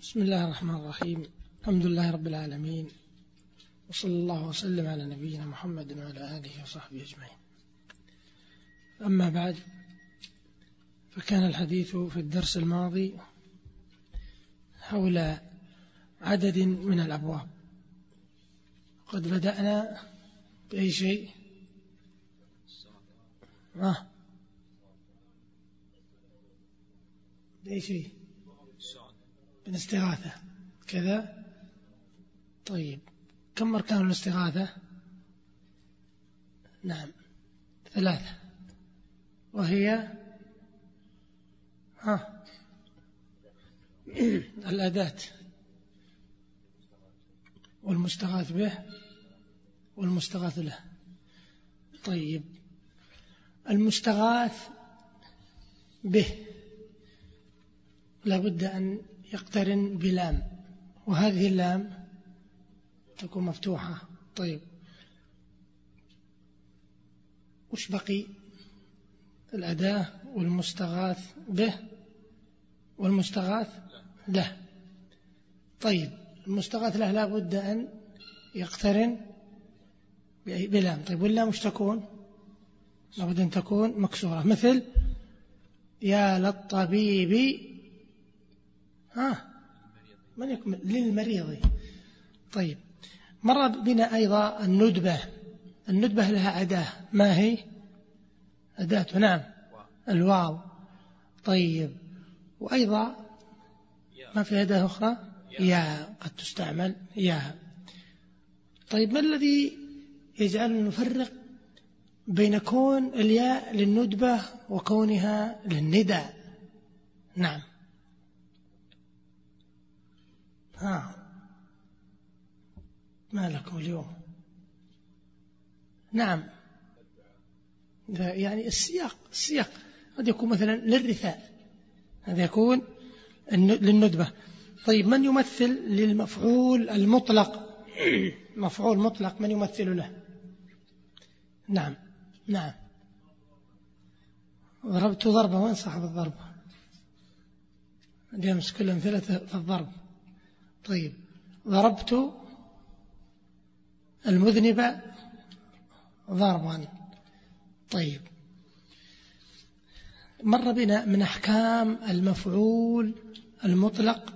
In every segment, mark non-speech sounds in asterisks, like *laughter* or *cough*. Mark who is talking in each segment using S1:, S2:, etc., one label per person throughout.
S1: بسم الله الرحمن الرحيم. الحمد لله رب العالمين. وصلى الله وسلم على نبينا محمد وعلى آله وصحبه أجمعين. أما بعد فكان الحديث في الدرس الماضي حول عدد من الأبواب. قد بدأنا بأي شيء؟ آه. بأي شيء؟ بالاستغاثة. كذا. طيب. كم أركان الاستغاثة؟ نعم. ثلاثة. وهي؟ ها. *clears throat* الأداة. والمستغاث به. والمستغاث له. طيب. المستغاث به. لابد أن يقترن بلام وهذه اللام تكون مفتوحة. طيب. وش بقي؟ الأداة والمستغاث به والمستغاث له. طيب. المستغاث له لابد أن يقترن بلام. طيب واللام وش تكون؟ لابد أن تكون مكسورة. مثل يا للطبيب ها؟ من يكمل للمريض. طيب. مر بنا أيضا الندبة. الندبة لها أداة. ما هي؟ أداة نعم. الواو. طيب. وأيضا ما في أداة أخرى؟ يا قد تستعمل. يا طيب ما الذي يجعلنا نفرق بين كون الياء للندبة وكونها للندى نعم. ها. ما لكم اليوم؟ نعم. يعني السياق السياق. قد يكون مثلا للرثاء. هذا يكون للندبة. طيب من يمثل للمفعول المطلق؟ *coughs* مفعول مطلق من يمثل له؟ نعم نعم. ضربت ضربة وين صاحب الضربة؟ اليوم كل أمثلة في الضرب. طيب ضربت المذنب ضربا. طيب مر بنا من أحكام المفعول المطلق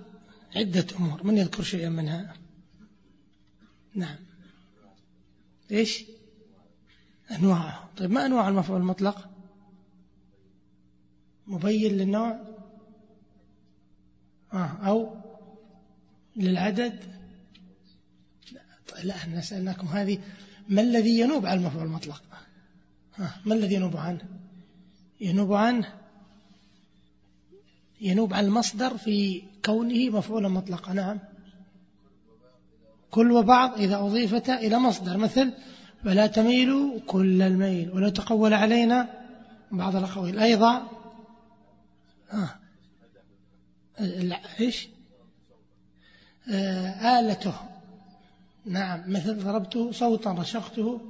S1: عدة أمور. من يذكر شيئا منها؟ نعم. إيش؟ أنواعه. طيب ما أنواع المفعول المطلق؟ مبين للنوع؟ آه أو للعدد؟ لا إحنا سألناكم هذه ما الذي ينوب عن المفعول المطلق؟ ما الذي ينوب عنه؟ ينوب عنه ينوب عن المصدر في كونه مفعولا مطلقا نعم. كل وبعض إذا أضيفت إلى مصدر مثل فلا تميلوا كل الميل ولا تقول علينا بعض الأقوال. أيضا ها إيش؟ آه، آلته. نعم مثل ضربت صوتا رشقته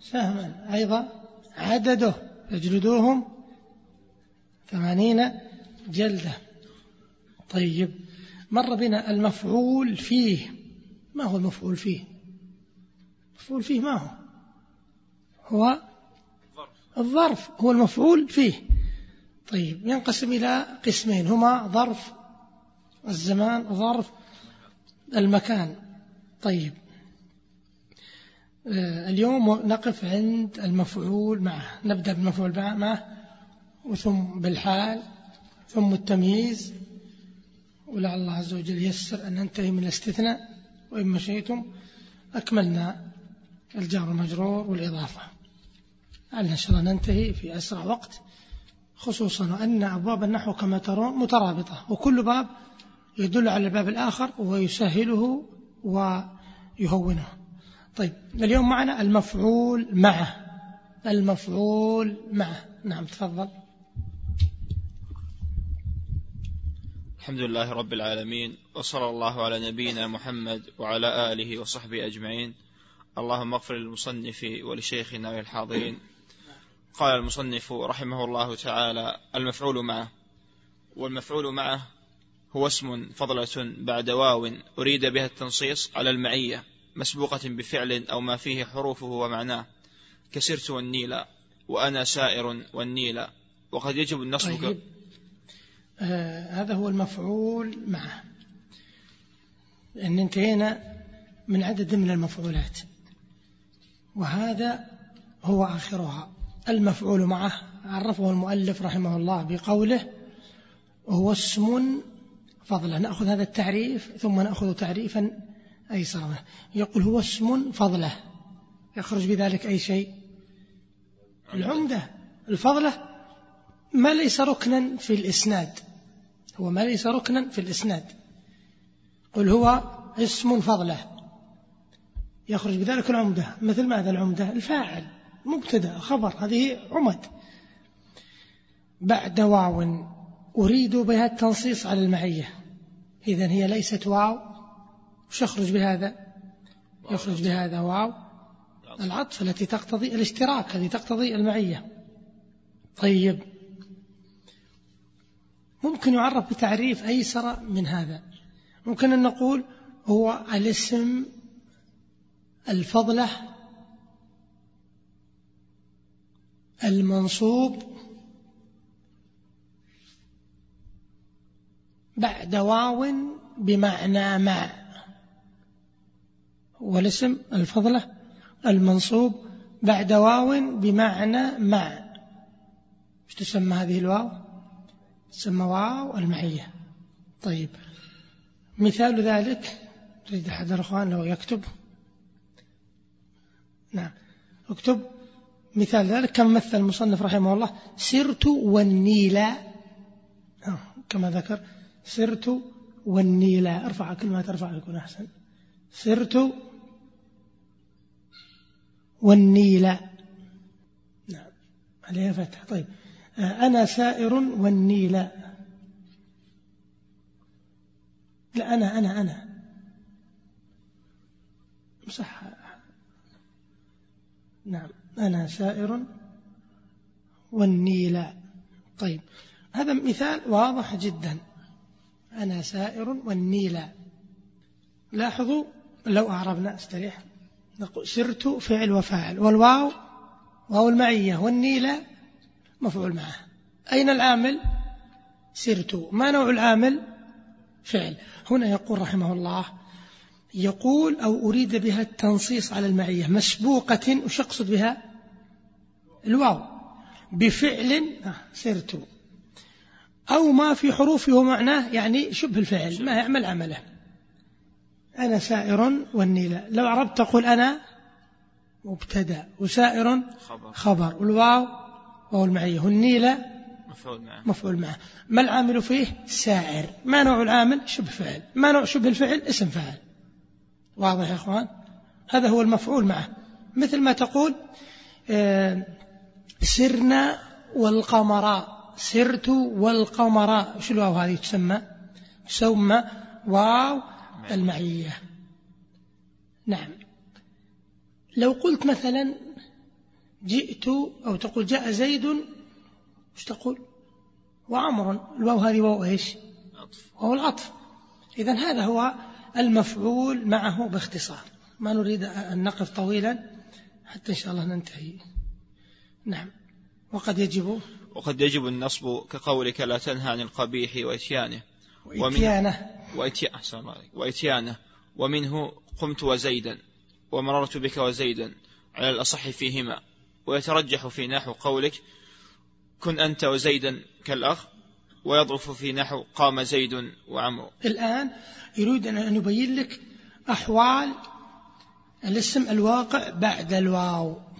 S1: سهما أيضا عدده يجلدوهم ثمانين جلدة. طيب مر بنا المفعول فيه. ما هو المفعول فيه؟ المفعول فيه ما هو؟ هو الظرف. هو المفعول فيه. طيب ينقسم إلى قسمين هما ظرف الزمان ظرف المكان. طيب. آه، اليوم نقف عند المفعول معه. نبدأ بالمفعول معه وثم بالحال ثم التمييز. ولعل الله عز وجل يسر أن ننتهي من الاستثناء وإن مشيتم أكملنا الجار المجرور والإضافة. لعل إن شاء الله ننتهي في أسرع وقت خصوصا أن أبواب النحو كما ترون مترابطة وكل باب يدل على الباب الآخر ويسهله ويهونه. طيب اليوم معنا المفعول معه المفعول معه نعم تفضل.
S2: الحمد لله رب العالمين وصلى الله على نبينا محمد وعلى آله وصحبه أجمعين. اللهم اغفر للمصنف ولشيخنا والحاضرين قال المصنف رحمه الله تعالى المفعول معه والمفعول معه هو اسم فضلة بعد واو أريد بها التنصيص على المعية مسبوقة بفعل أو ما فيه حروفه ومعناه. كسرت والنيل وأنا سائر والنيل. وقد يجب النصب
S1: طيب. آه هذا هو المفعول معه. لأن انتهينا من عدد من المفعولات. وهذا هو آخرها. المفعول معه عرفه المؤلف رحمه الله بقوله هو اسم فضلا نأخذ هذا التعريف ثم نأخذ تعريفا أيسر يقول هو اسم فضلة. يخرج بذلك أي شيء؟ العمدة. الفضلة ما ليس ركنا في الإسناد. هو ما ليس ركنا في الإسناد. قل هو اسم فضلة. يخرج بذلك العمدة. مثل ماذا العمدة؟ الفاعل مبتدأ خبر هذه عمد. بعد واو. أريد بها التنصيص على المعية. إذا هي ليست واو. وش يخرج بهذا؟ يخرج بهذا واو. العطف التي تقتضي الاشتراك التي تقتضي المعية. طيب. ممكن يعرف بتعريف أيسر من هذا. ممكن أن نقول هو الاسم الفضلة المنصوب بعد واو بمعنى ما. والاسم الفضلة المنصوب بعد واو بمعنى ما. إيش تسمى هذه الواو؟ تسمى واو المعية طيب. مثال ذلك تريد أحد الأخوان لو يكتب؟ نعم. اكتب. مثال ذلك كم مثل المصنف رحمه الله؟ سرت والنيل. كما ذكر. سرت والنيل. ارفع كل ما ترفع يكون أحسن. سرت والنيل. نعم عليها فتح طيب. أنا سائر والنيل. لا أنا أنا أنا. صح. نعم أنا سائر والنيل. طيب. هذا مثال واضح جدا. أنا سائر والنيل. لاحظوا لو أعربنا أستريح. نقول سرت فعل وفاعل. والواو واو المعية والنيل مفعول معه. أين العامل؟ سرت. ما نوع العامل؟ فعل. هنا يقول رحمه الله يقول أو أريد بها التنصيص على المعية. مسبوقة وش أقصد بها؟ الواو. بفعل آه، سرت. أو ما في حروفه ومعناه يعني شبه الفعل ما يعمل عمله. أنا سائر والنيلة. لو عربت تقول أنا مبتدأ وسائر خبر, خبر. والواو واو المعية. والنيلة مفعول معه. مفعول معه. ما العامل فيه؟ سائر. ما نوع العامل؟ شبه فعل. ما نوع شبه الفعل؟ اسم فاعل. واضح يا إخوان؟ هذا هو المفعول معه. مثل ما تقول آه، سرنا والقمراء. سرت والقمراء شو الواو هذه؟ تسمى. تسمى واو المعية نعم. لو قلت مثلا جئت أو تقول جاء زيد وش تقول؟ وعمر. الواو هذه واو إيش؟ واو العطف. إذا هذا هو المفعول معه باختصار. ما نريد أن نقف طويلا حتى إن شاء الله ننتهي. نعم. وقد يجب
S2: وقد يجب النصب كقولك لا تنهى عن القبيح وإتيانه.
S1: وإتيانه.
S2: وإتيانه وإتيانه. ومنه قمت وزيدا ومررت بك وزيدا على الأصح فيهما. ويترجح في نحو قولك كن أنت وزيدا كالأخ ويضرف في نحو قام زيد وعمرو.
S1: الآن يريد أن يبين لك أحوال الاسم الواقع بعد الواو.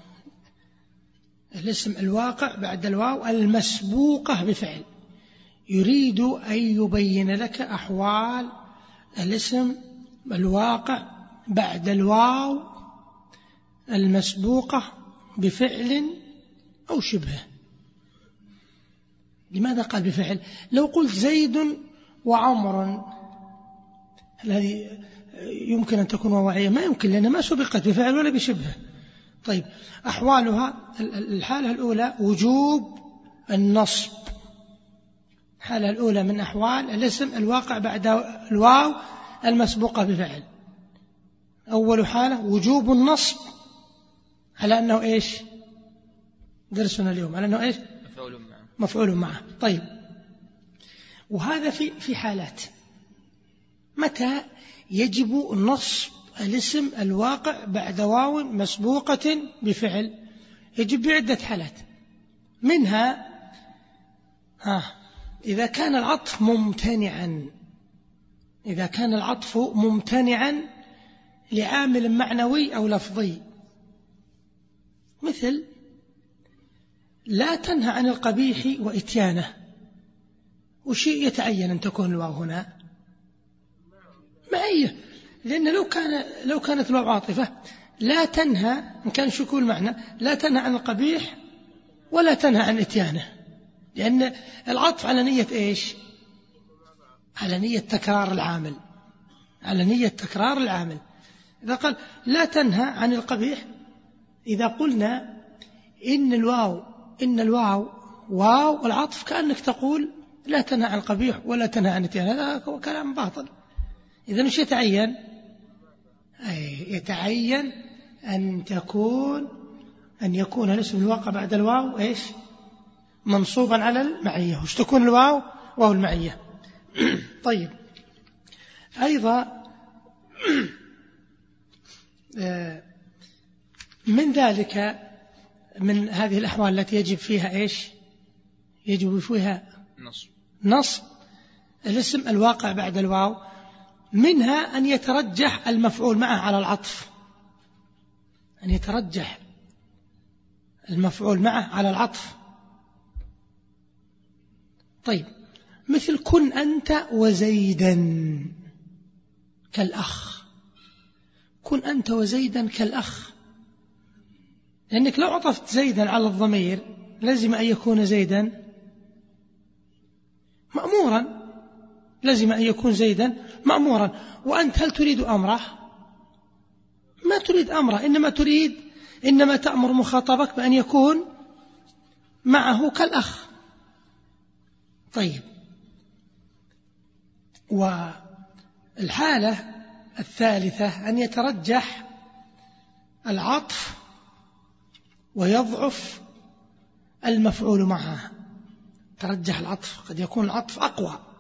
S1: الاسم الواقع بعد الواو المسبوقة بفعل. يريد أن يبين لك أحوال الاسم الواقع بعد الواو المسبوقة بفعل أو شبهه. لماذا قال بفعل؟ لو قلت زيد وعمر هذه يمكن أن تكون واوعية ما يمكن لأنها ما سبقت بفعل ولا بشبه طيب أحوالها الحالة الأولى وجوب النصب. الحالة الأولى من أحوال الاسم الواقع بعد الواو المسبوقة بفعل أول حالة وجوب النصب على أنه إيش؟ درسنا اليوم على أنه إيش؟
S2: مفعول معه.
S1: مفعول معه. طيب وهذا في في حالات. متى يجب نصب الاسم الواقع بعد واو مسبوقة بفعل. يجب بعدة حالات. منها ها إذا كان العطف ممتنعا. إذا كان العطف ممتنعا لعامل معنوي أو لفظي. مثل لا تنهى عن القبيح وإتيانه. وشيء يتعين أن تكون الواو هنا؟ معية. لأن لو كان لو كانت الواو عاطفة لا تنهى إن كان شكو المعنى لا تنهى عن القبيح ولا تنهى عن إتيانه. لأن العطف على نية إيش؟ على نية تكرار العامل. على نية تكرار العامل. إذا قال لا تنهى عن القبيح إذا قلنا إن الواو إن الواو واو العطف كأنك تقول لا تنهى عن القبيح ولا تنهى عن التيان هذا كلام باطل. إذا مش يتعين يتعين أن تكون أن يكون الاسم الواقع بعد الواو إيش؟ منصوبا على المعية. وش تكون الواو؟ واو المعية. *clears throat* طيب. أيضا *clears throat* آه، من ذلك من هذه الأحوال التي يجب فيها إيش؟ يجب فيها
S2: نصب.
S1: نصب الاسم الواقع بعد الواو. منها أن يترجح المفعول معه على العطف. أن يترجح المفعول معه على العطف. طيب مثل كن أنت وزيدا كالأخ. كن أنت وزيدا كالأخ. لأنك لو عطفت زيدا على الضمير لازم أن يكون زيدا مأمورا. لازم أن يكون زيدا مأمورا. وأنت هل تريد أمره؟ ما تريد أمره. إنما تريد إنما تأمر مخاطبك بأن يكون معه كالأخ. طيب. والحالة الثالثة أن يترجح العطف ويضعف المفعول معه. ترجح العطف. قد يكون العطف أقوى.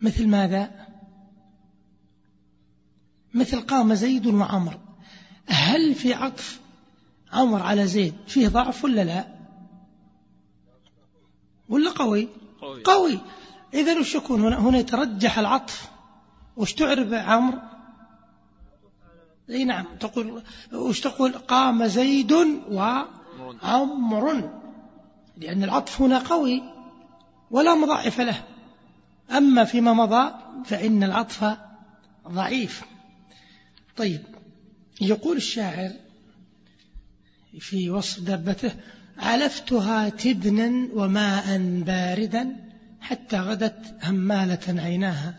S1: مثل ماذا؟ مثل قام زيد وعمر. هل في عطف عمر على زيد فيه ضعف ولا لا؟ ولا قوي؟
S2: قوي,
S1: قوي. إذا وش يكون؟ هنا هنا يترجح العطف. وش تعرف عمرو إي نعم. تقول وش تقول؟ قام زيد وعمر. لأن العطف هنا قوي ولا مضاعف له. أما فيما مضى فإن العطف ضعيف. طيب يقول الشاعر في وصف دابته علفتها تبنا وماء باردا حتى غدت همالة عيناها.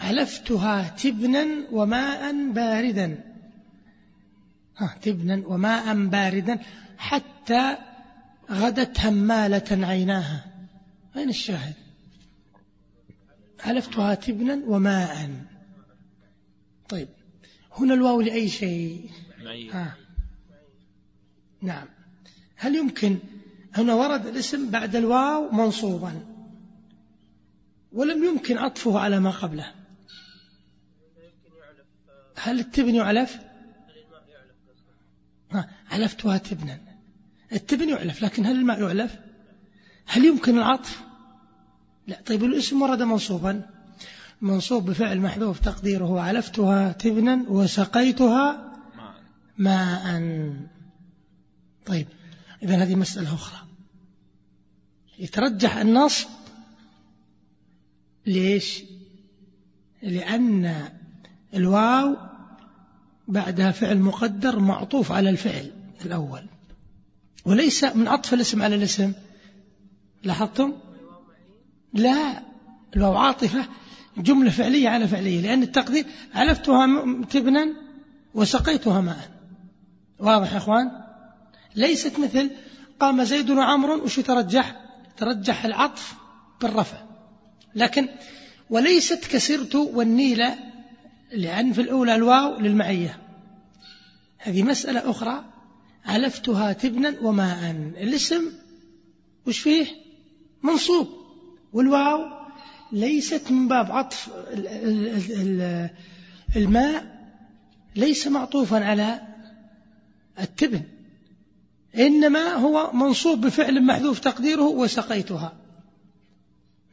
S1: علفتها تبنا وماء باردا. تبنا وماء باردا حتى غدت همالة عيناها. أين الشاهد؟ علفتها تبنا وماء. طيب هنا الواو لأي شيء؟ ها. نعم. هل يمكن هنا ورد الاسم بعد الواو منصوبا؟ ولم يمكن عطفه على ما قبله. هل التبن يعلف؟ ها علفتها تبنا. التبن يعلف لكن هل الماء يعلف؟ هل يمكن العطف؟ لا طيب الاسم ورد منصوبا. منصوب بفعل محذوف تقديره علفتها تبنا وسقيتها ماء طيب إذا هذه مسألة أخرى. يترجح النصب ليش؟ لأن الواو بعدها فعل مقدر معطوف على الفعل الأول. وليس من عطف الاسم على الاسم. لاحظتم؟ لا الواو عاطفة جملة فعلية على فعلية لأن التقدير علفتها تبنا وسقيتها ماء. واضح يا أخوان؟ ليست مثل قام زيد وعمر وش يترجح ترجح العطف بالرفع. لكن وليست كسرت والنيلة لأن في الأولى الواو للمعية. هذه مسألة أخرى. علفتها تبنا وماء. الاسم وش فيه؟ منصوب. والواو ليست من باب عطف الماء ليس معطوفا على التبن إنما هو منصوب بفعل محذوف تقديره وسقيتها.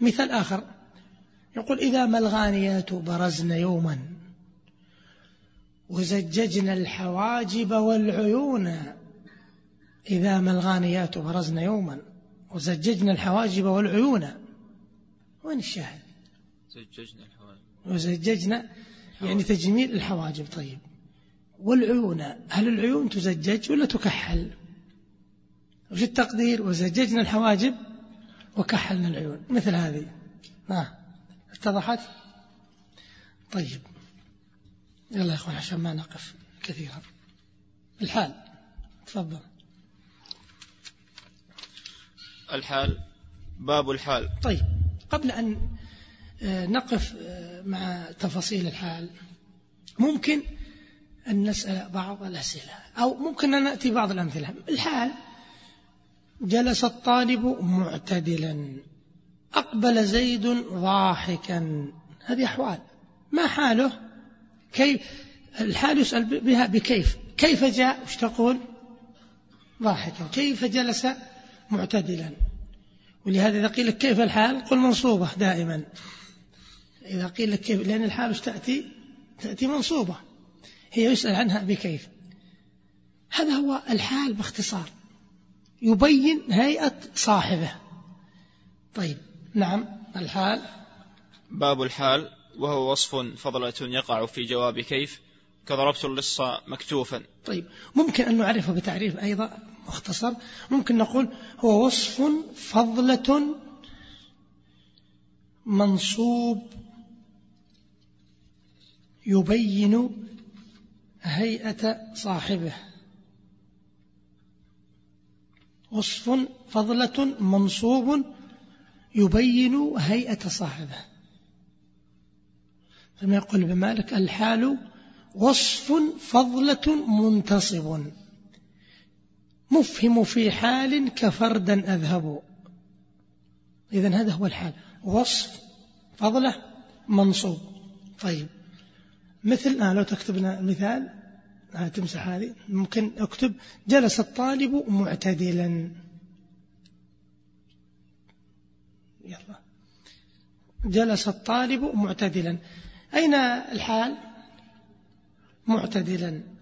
S1: مثال آخر يقول إذا ما الغانيات برزن يوما وزججنا الحواجب والعيون إذا ما الغانيات برزن يوما وزججنا الحواجب والعيون وين الشاهد؟
S2: زججنا الحواجب
S1: وزججنا يعني تجميل الحواجب طيب والعيون هل العيون تزجج ولا تكحل؟ وش التقدير؟ وزججنا الحواجب وكحلنا العيون. مثل هذه. نعم اتضحت؟ طيب يلا يا أخوان عشان ما نقف كثيرا. الحال تفضل.
S2: الحال باب الحال.
S1: طيب. قبل أن آه، نقف آه، مع تفاصيل الحال ممكن أن نسأل بعض الأسئلة أو ممكن أن نأتي بعض الأمثلة. الحال جلس الطالب معتدلا أقبل زيد ضاحكا. هذه أحوال. ما حاله؟ كيف الحال يسأل بها بكيف. كيف جاء؟ وش تقول؟ ضاحكا. كيف جلس معتدلا؟ ولهذا إذا قيل لك كيف الحال قل منصوبة دائما. إذا قيل لك كيف لأن الحال تأتي؟ تأتي منصوبة. هي يسأل عنها بكيف. هذا هو الحال باختصار. يبين هيئة صاحبه. طيب نعم الحال.
S2: باب الحال وهو وصف فضلة يقع في جواب كيف كضربت اللص مكتوفا.
S1: طيب ممكن أن نعرفه بتعريف أيضا؟ مختصر. ممكن نقول هو وصف فضلة منصوب يبين هيئة صاحبه. وصف فضلة منصوب يبين هيئة صاحبه. ثم يقول بمالك الحال وصف فضلة منتصب. مفهم في حال كفردا أذهب. إذا هذا هو الحال. وصف فضلة منصوب. طيب. مثل آه لو تكتبنا مثال آه تمسح هذه. ممكن أكتب جلس الطالب معتدلا. يلا. جلس الطالب معتدلا. أين الحال؟ معتدلا.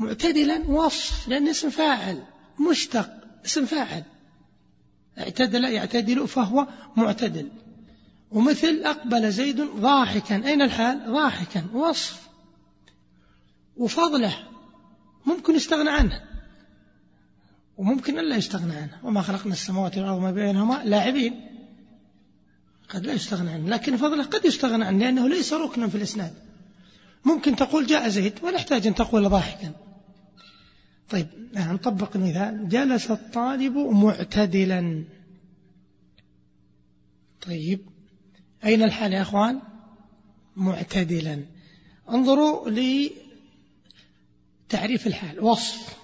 S1: معتدلا وصف لأن اسم فاعل مشتق اسم فاعل. اعتدل يعتدل فهو معتدل. ومثل أقبل زيد ضاحكا. أين الحال؟ ضاحكا وصف. وفضله ممكن يستغنى عنه. وممكن ألا يستغنى عنه. وما خلقنا السماوات والأرض وما بينهما لاعبين. قد لا يستغنى عنه. لكن فضله قد يستغنى عنه لأنه ليس ركنا في الإسناد. ممكن تقول جاء زيد ولا يحتاج أن تقول ضاحكا. طيب نطبق المثال جلس الطالب معتدلا. طيب أين الحال يا أخوان؟ معتدلا. انظروا لتعريف الحال وصف.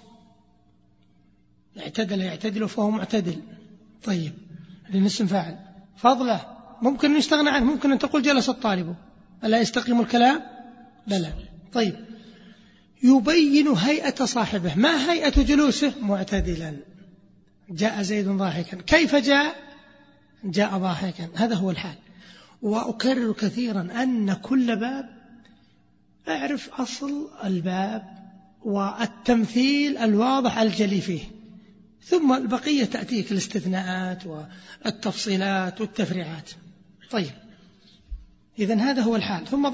S1: اعتدل يعتدل فهو معتدل. طيب لأن اسم فاعل. فضلة ممكن أن يستغنى عنه ممكن أن تقول جلس الطالب. ألا يستقيم الكلام؟ بلى. طيب يبين هيئة صاحبه. ما هيئة جلوسه؟ معتدلا. جاء زيد ضاحكا. كيف جاء؟ جاء ضاحكا. هذا هو الحال. وأكرر كثيرا أن كل باب أعرف أصل الباب والتمثيل الواضح الجلي فيه. ثم البقية تأتيك الاستثناءات والتفصيلات والتفريعات. طيب. إذا هذا هو الحال. ثم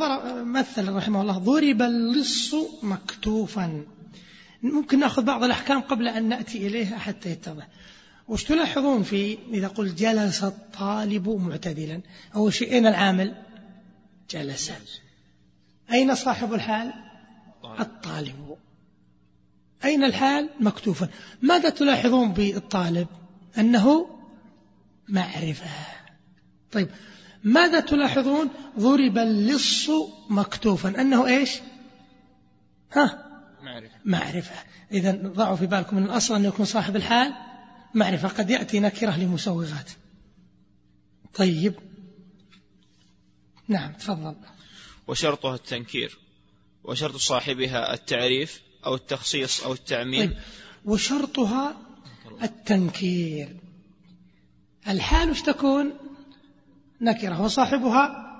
S1: مثل رحمه الله ضرب اللص مكتوفا. ممكن نأخذ بعض الأحكام قبل أن نأتي إليها حتى يتضح. وش تلاحظون في إذا قلت جلس الطالب معتدلا؟ أول شيء أين العامل؟ جلس. أين صاحب الحال؟ الطالب. أين الحال؟ مكتوفا. ماذا تلاحظون بالطالب؟ أنه معرفة. طيب ماذا تلاحظون؟ ضرب اللص مكتوفا. أنه إيش؟ ها؟
S2: معرفة.
S1: معرفة. إذا ضعوا في بالكم من الأصل أن يكون صاحب الحال معرفة. قد يأتي نكرة لمسوغات. طيب. نعم تفضل.
S2: وشرطها التنكير وشرط صاحبها التعريف أو التخصيص أو التعميم.
S1: طيب. وشرطها التنكير. الحال إيش تكون؟ نكرة. وصاحبها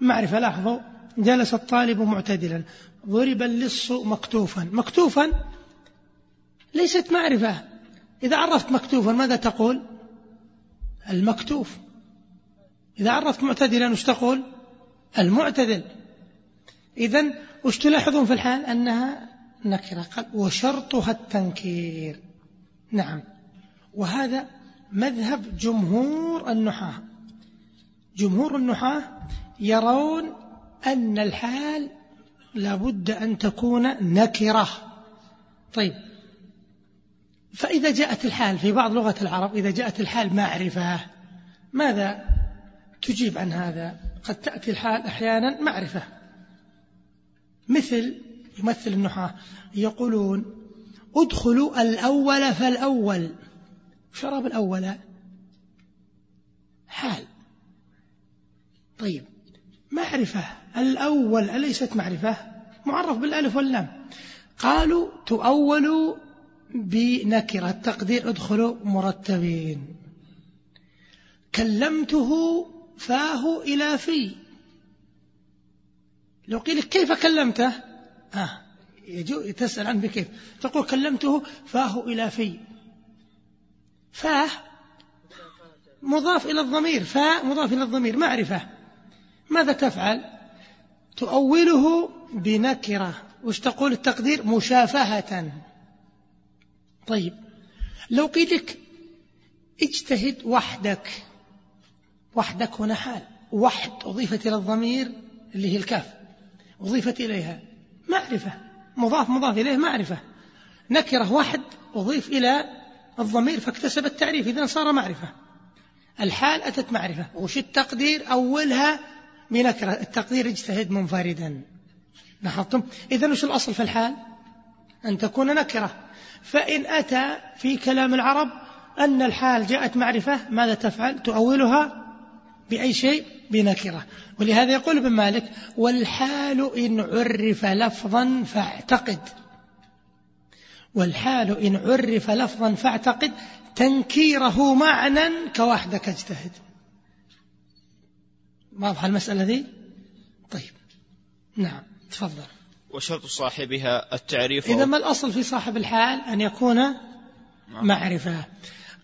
S1: معرفة لاحظوا جلس الطالب معتدلا. ضرب اللص مكتوفا. مكتوفا ليست معرفة. إذا عرفت مكتوفا ماذا تقول؟ المكتوف. إذا عرفت معتدلا وش تقول؟ المعتدل. إذا وش تلاحظون في الحال؟ أنها نكرة قال وشرطها التنكير. نعم. وهذا مذهب جمهور النحاة. جمهور النحاة يرون أن الحال لابد أن تكون نكرة. طيب فإذا جاءت الحال في بعض لغة العرب إذا جاءت الحال معرفة ماذا تجيب عن هذا؟ قد تأتي الحال أحيانا معرفة. مثل يمثل النحاة يقولون ادخلوا الأول فالأول. شراب الأول حال. طيب. معرفة الأول أليست معرفة؟ معرف بالألف واللام. قالوا تؤول بنكرة التقدير ادخلوا مرتبين. كلمته فاه إلى في. لو قيل كيف كلمته؟ آه تسأل عنه بكيف. تقول كلمته فاه إلى في. فاه مضاف إلى الضمير. فاء مضاف إلى الضمير. معرفة. ماذا تفعل؟ تؤوله بنكرة. وش تقول التقدير؟ مشافهة. طيب لو قيل لك اجتهد وحدك وحدك هنا حال. وحد أضيفت إلى الضمير اللي هي الكاف أضيفت إليها معرفة. مضاف مضاف إليه معرفة. نكرة واحد أضيف إلى الضمير فاكتسب التعريف إذا صار معرفة. الحال أتت معرفة. وش التقدير؟ أولها بنكرة التقدير اجتهد منفردا. لاحظتم؟ إذا وش الأصل في الحال؟ أن تكون نكرة. فإن أتى في كلام العرب أن الحال جاءت معرفة ماذا تفعل؟ تؤولها بأي شيء؟ بنكرة. ولهذا يقول ابن مالك والحال إن عرف لفظا فاعتقد. والحال إن عرف لفظا فاعتقد تنكيره معنى كوحدك اجتهد. واضحة المسألة ذي؟ طيب. نعم تفضل.
S2: وشرط صاحبها التعريف
S1: إذا ما الأصل في صاحب الحال أن يكون معرفة؟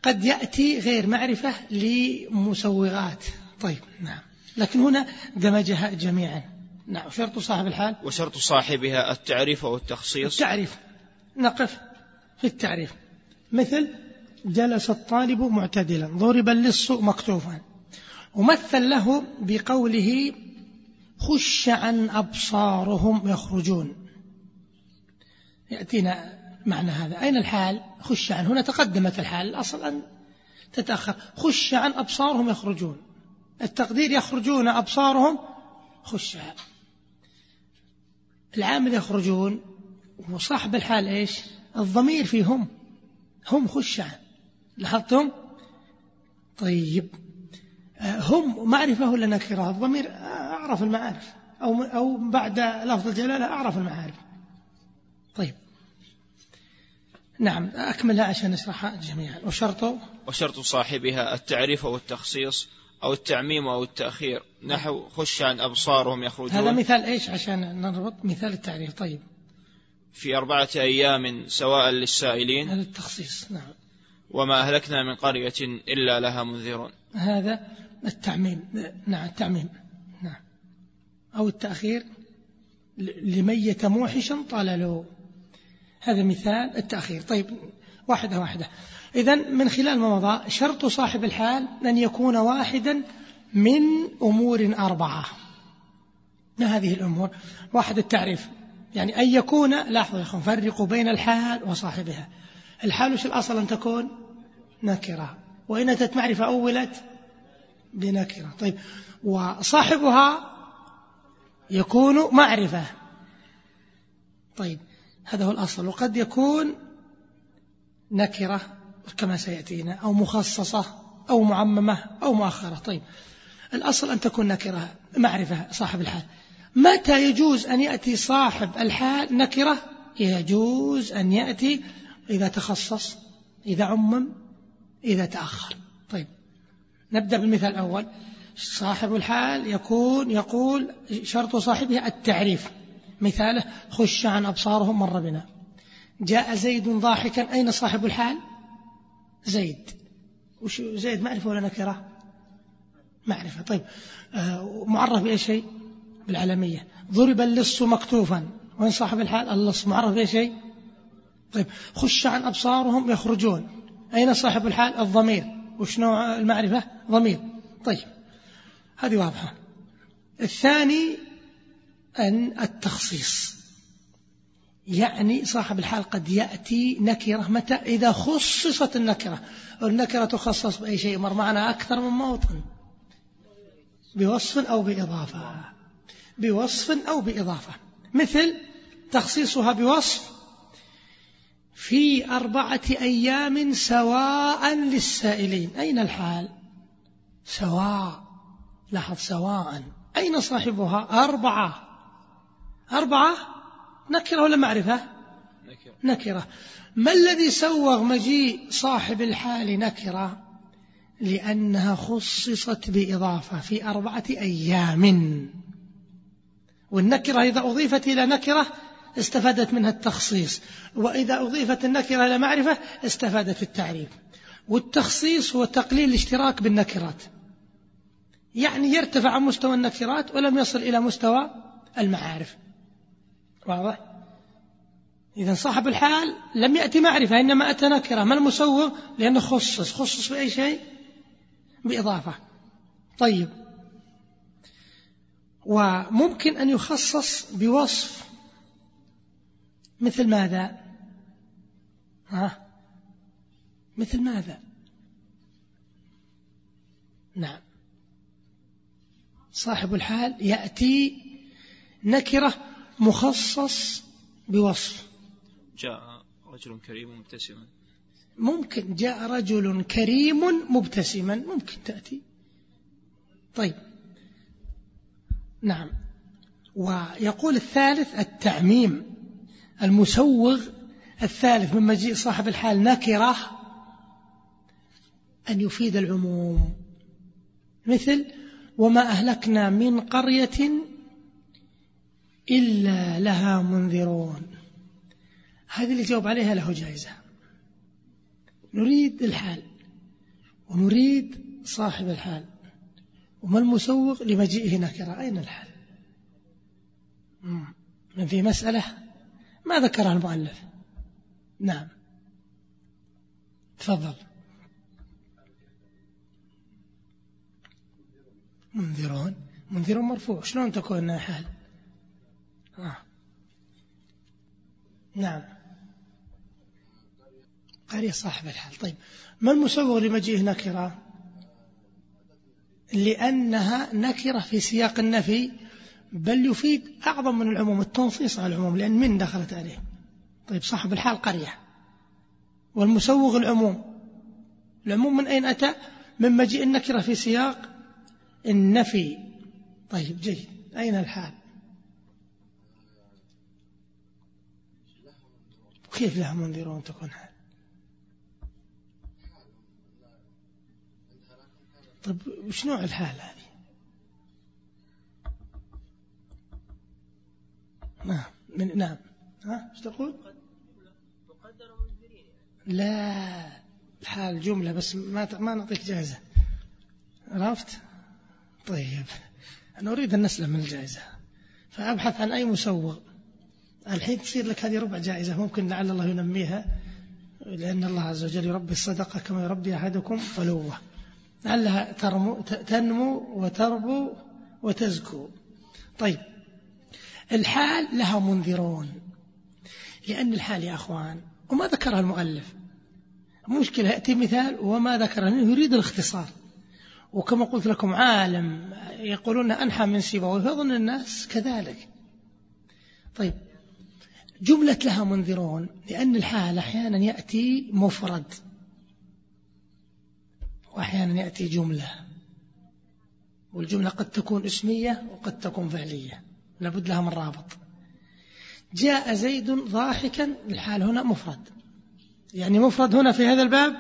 S1: قد يأتي غير معرفة لمسوغات. طيب نعم. لكن هنا دمجها جميعا. نعم شرط صاحب الحال؟
S2: وشرط صاحبها التعريف أو التخصيص؟
S1: التعريف. نقف في التعريف. مثل جلس الطالب معتدلا ضرب اللص مكتوفا. ومثل له بقوله خش عن أبصارهم يخرجون. يأتينا معنى هذا. أين الحال؟ خش عن. هنا تقدمت الحال. الأصل أن تتأخر. خش عن أبصارهم يخرجون. التقدير يخرجون أبصارهم خش عن العامل يخرجون. وصاحب الحال إيش؟ الضمير فيهم. هم خش عن. لاحظتم؟ طيب. هم معرفة ولا نكرة الضمير أعرف المعارف. أو أو بعد لفظ الجلالة أعرف المعارف. طيب. نعم أكملها عشان نشرحها جميعا. وشرط؟
S2: وشرط صاحبها التعريف أو التخصيص أو التعميم أو التأخير. نحو خش عن أبصارهم يخرجون.
S1: هذا مثال إيش عشان نربط؟ مثال التعريف. طيب.
S2: في أربعة أيام سواء للسائلين.
S1: هذا التخصيص نعم.
S2: وما أهلكنا من قرية إلا لها منذرون.
S1: هذا التعميم نعم التعميم نعم. أو التأخير لميت موحشا طاللوا هذا مثال التأخير. طيب واحدة واحدة. إذا من خلال ما مضى شرط صاحب الحال أن يكون واحدا من أمور أربعة. ما هذه الأمور؟ واحد التعريف. يعني أن يكون لاحظوا يا أخوان فرقوا بين الحال وصاحبها. الحال وش الأصل أن تكون؟ نكرة. وإن أتت معرفة أولت بنكرة. طيب وصاحبها يكون معرفة. طيب هذا هو الأصل. وقد يكون نكرة كما سيأتينا أو مخصصة أو معممة أو مؤخرة. طيب الأصل أن تكون نكرة معرفة صاحب الحال. متى يجوز أن يأتي صاحب الحال نكرة؟ يجوز أن يأتي إذا تخصص إذا عمم إذا تأخر. طيب نبدأ بالمثال الأول. صاحب الحال يكون يقول شرط صاحبه التعريف. مثاله خش عن أبصارهم مر بنا. جاء زيد ضاحكا. أين صاحب الحال؟ زيد. وش زيد معرفة ولا نكرة؟ معرفة. طيب. آه معرف بأي شيء؟ بالعلمية. ضرب اللص مكتوفا. وين صاحب الحال؟ اللص. معرف بأي شيء؟ طيب. خش عن أبصارهم يخرجون. أين صاحب الحال؟ الضمير. وش نوع المعرفة؟ ضمير. طيب. هذه واضحة. الثاني أن التخصيص. يعني صاحب الحال قد يأتي نكرة متى؟ إذا خصصت النكرة. النكرة تخصص بأي شيء؟ مر معنا أكثر من موطن. بوصف أو بإضافة. بوصف أو بإضافة. مثل تخصيصها بوصف في أربعة أيام سواء للسائلين. أين الحال؟ سواء. لاحظ سواء. أين صاحبها؟ أربعة. أربعة؟ نكرة ولا معرفة؟ نكرة, نكرة. ما الذي سوغ مجيء صاحب الحال نكرة؟ لأنها خصصت بإضافة في أربعة أيام. والنكرة إذا أضيفت إلى نكرة استفادت منها التخصيص. وإذا أضيفت النكرة إلى معرفة استفادت التعريف. والتخصيص هو تقليل الاشتراك بالنكرات. يعني يرتفع عن مستوى النكرات ولم يصل إلى مستوى المعارف. واضح؟ إذا صاحب الحال لم يأتي معرفة إنما أتى نكرة. ما المسوغ؟ لأنه خصص. خصص بأي شيء؟ بإضافة. طيب. وممكن أن يخصص بوصف مثل ماذا؟ ها؟ مثل ماذا؟ نعم. صاحب الحال يأتي نكرة مخصص بوصف.
S2: جاء رجل كريم مبتسما.
S1: ممكن. جاء رجل كريم مبتسما. ممكن تأتي. طيب. نعم. ويقول الثالث التعميم. المسوغ الثالث من مجيء صاحب الحال نكرة أن يفيد العموم. مثل وما أهلكنا من قرية إلا لها منذرون. هذه اللي جاوب عليها له جائزة. نريد الحال ونريد صاحب الحال. وما المسوق لمجيئه نكرة؟ أين الحال؟ من في مسألة؟ ما ذكرها المؤلف. نعم. تفضل. منذرون. منذر مرفوع. شلون تكون حال آه. نعم. قرية صاحب الحال. طيب. ما المسوغ لمجيئه نكرة؟ لأنها نكرة في سياق النفي بل يفيد أعظم من العموم التنصيص على العموم لأن من دخلت عليه؟ طيب صاحب الحال قرية والمسوغ العموم. العموم من أين أتى؟ من مجيء النكرة في سياق النفي. طيب جيد. أين الحال؟ كيف لها منذرون تكون حال؟ طيب وش نوع الحال هذه؟ نعم. من نعم. ها؟ إيش تقول؟ لا. الحال جملة بس ما ما نعطيك جائزة. عرفت؟ طيب. أنا أريد أن نسلم من الجائزة. فأبحث عن أي مسوغ. الحين تصير لك هذه ربع جائزة. ممكن لعل الله ينميها. لأن الله عز وجل يربي الصدقة كما يربي أحدكم فلوة لعلها تنمو وتربو وتزكو. طيب. الحال لها منذرون. لأن الحال يا أخوان وما ذكرها المؤلف. مشكلة يأتي مثال وما ذكر يريد الاختصار. وكما قلت لكم عالم يقولون أنحى من سيبويه فيظن الناس كذلك. طيب جملة لها منذرون لأن الحال أحيانا يأتي مفرد. وأحيانا يأتي جملة. والجملة قد تكون اسمية وقد تكون فعلية. لابد لها من رابط. جاء زيد ضاحكا الحال هنا مفرد. يعني مفرد هنا في هذا الباب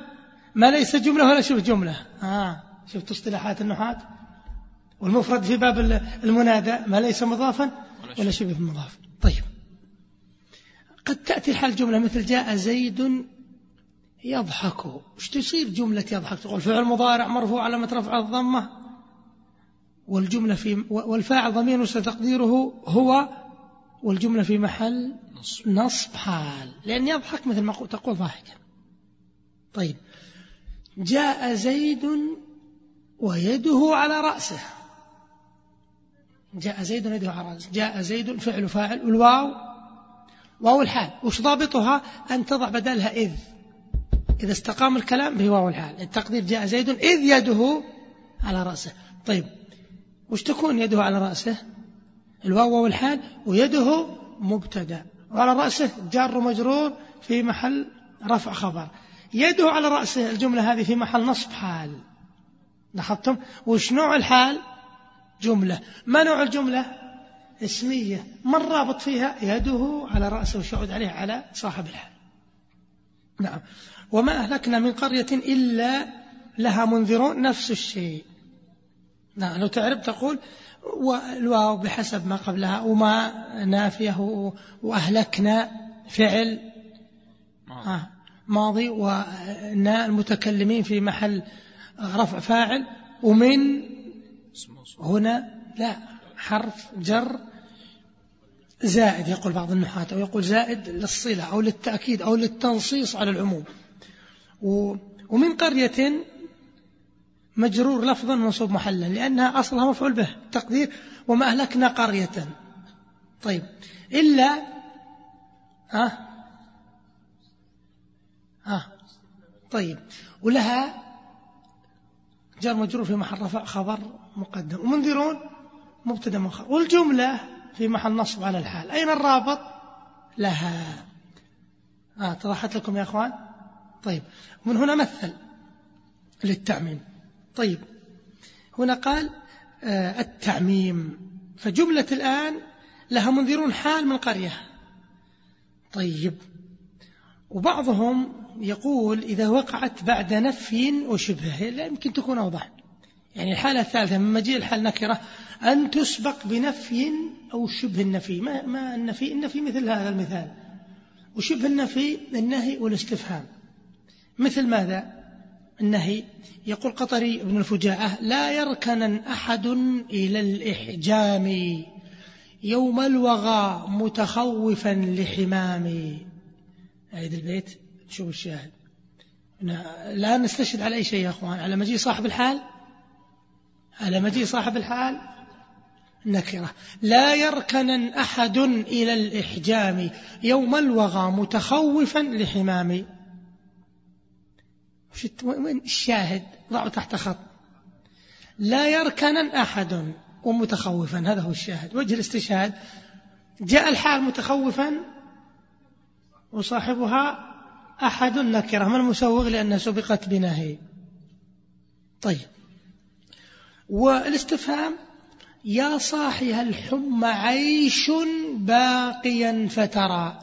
S1: ما ليس جملة ولا شوف جملة. آه شفت اصطلاحات النحاة والمفرد في باب المنادى ما ليس مضافا ولا شبه مضاف. طيب. قد تأتي الحال جملة مثل جاء زيد يضحك. وش تصير جملة يضحك؟ تقول فعل مضارع مرفوع على رفع الضمة. والجملة في والفاعل ضمير ستقديره هو والجملة في محل نصب. حال. لأن يضحك مثل ما تقول ضاحكا. طيب. جاء زيد ويده على رأسه. جاء زيد ويده على رأسه. جاء زيد فعل فاعل والواو. واو الحال. وش ضابطها؟ أن تضع بدلها إذ. إذا استقام الكلام بواو الحال. التقدير جاء زيد إذ يده على رأسه. طيب. وش تكون يده على رأسه؟ الواو والحال ويده مبتدأ. وعلى رأسه جار مجرور في محل رفع خبر. يده على رأسه الجملة هذه في محل نصب حال. لاحظتم؟ وش نوع الحال؟ جملة. ما نوع الجملة؟ اسمية. ما الرابط فيها؟ يده على رأسه وش يعود عليه على صاحب الحال. نعم. وما أهلكنا من قرية إلا لها منذرون نفس الشيء. نعم لو تعرف تقول والواو بحسب ما قبلها وما نافيه وأهلكنا فعل آه ماضي ونا المتكلمين في محل رفع فاعل ومن هنا لا حرف جر زائد يقول بعض النحاة أو يقول زائد للصلة أو للتأكيد أو للتنصيص على العموم. ومن قرية مجرور لفظا منصوب محلا لأنها أصلها مفعول به تقدير وما أهلكنا قرية. طيب إلا ها؟ ها؟ طيب ولها جار مجرور في محل رفع خبر مقدم. ومنذرون مبتدا مؤخر والجملة في محل نصب على الحال. أين الرابط؟ لها. آه لكم يا أخوان؟ طيب من هنا مثل للتعميم طيب. هنا قال آه التعميم. فجملة الآن لها منذرون حال من قرية. طيب. وبعضهم يقول إذا وقعت بعد نفي وشبهه لا يمكن تكون أوضح. يعني الحالة الثالثة من مجيء الحال نكرة أن تسبق بنفي أو شبه النفي. ما, ما النفي؟ النفي مثل هذا المثال. وشبه النفي النهي والاستفهام. مثل ماذا؟ النهي. يقول قطري ابن الفجاءة لا يركن أحد إلى الإحجام يوم الوغى متخوفا لحمام. أعيد البيت شوف الشاهد. لا نستشهد على أي شيء يا أخوان. على مجيء صاحب الحال؟ على مجيء صاحب الحال؟ نكرة. لا يركن أحد إلى الإحجام يوم الوغى متخوفا لحمام الشاهد؟ ضعوا تحت خط. لا يركن أحد ومتخوفا. هذا هو الشاهد. وجه الاستشهاد جاء الحال متخوفا وصاحبها أحد نكرة. ما المسوغ؟ لأنها سبقت بنهي. طيب. والاستفهام يا صاحي الحم عيش باقيا فترى؟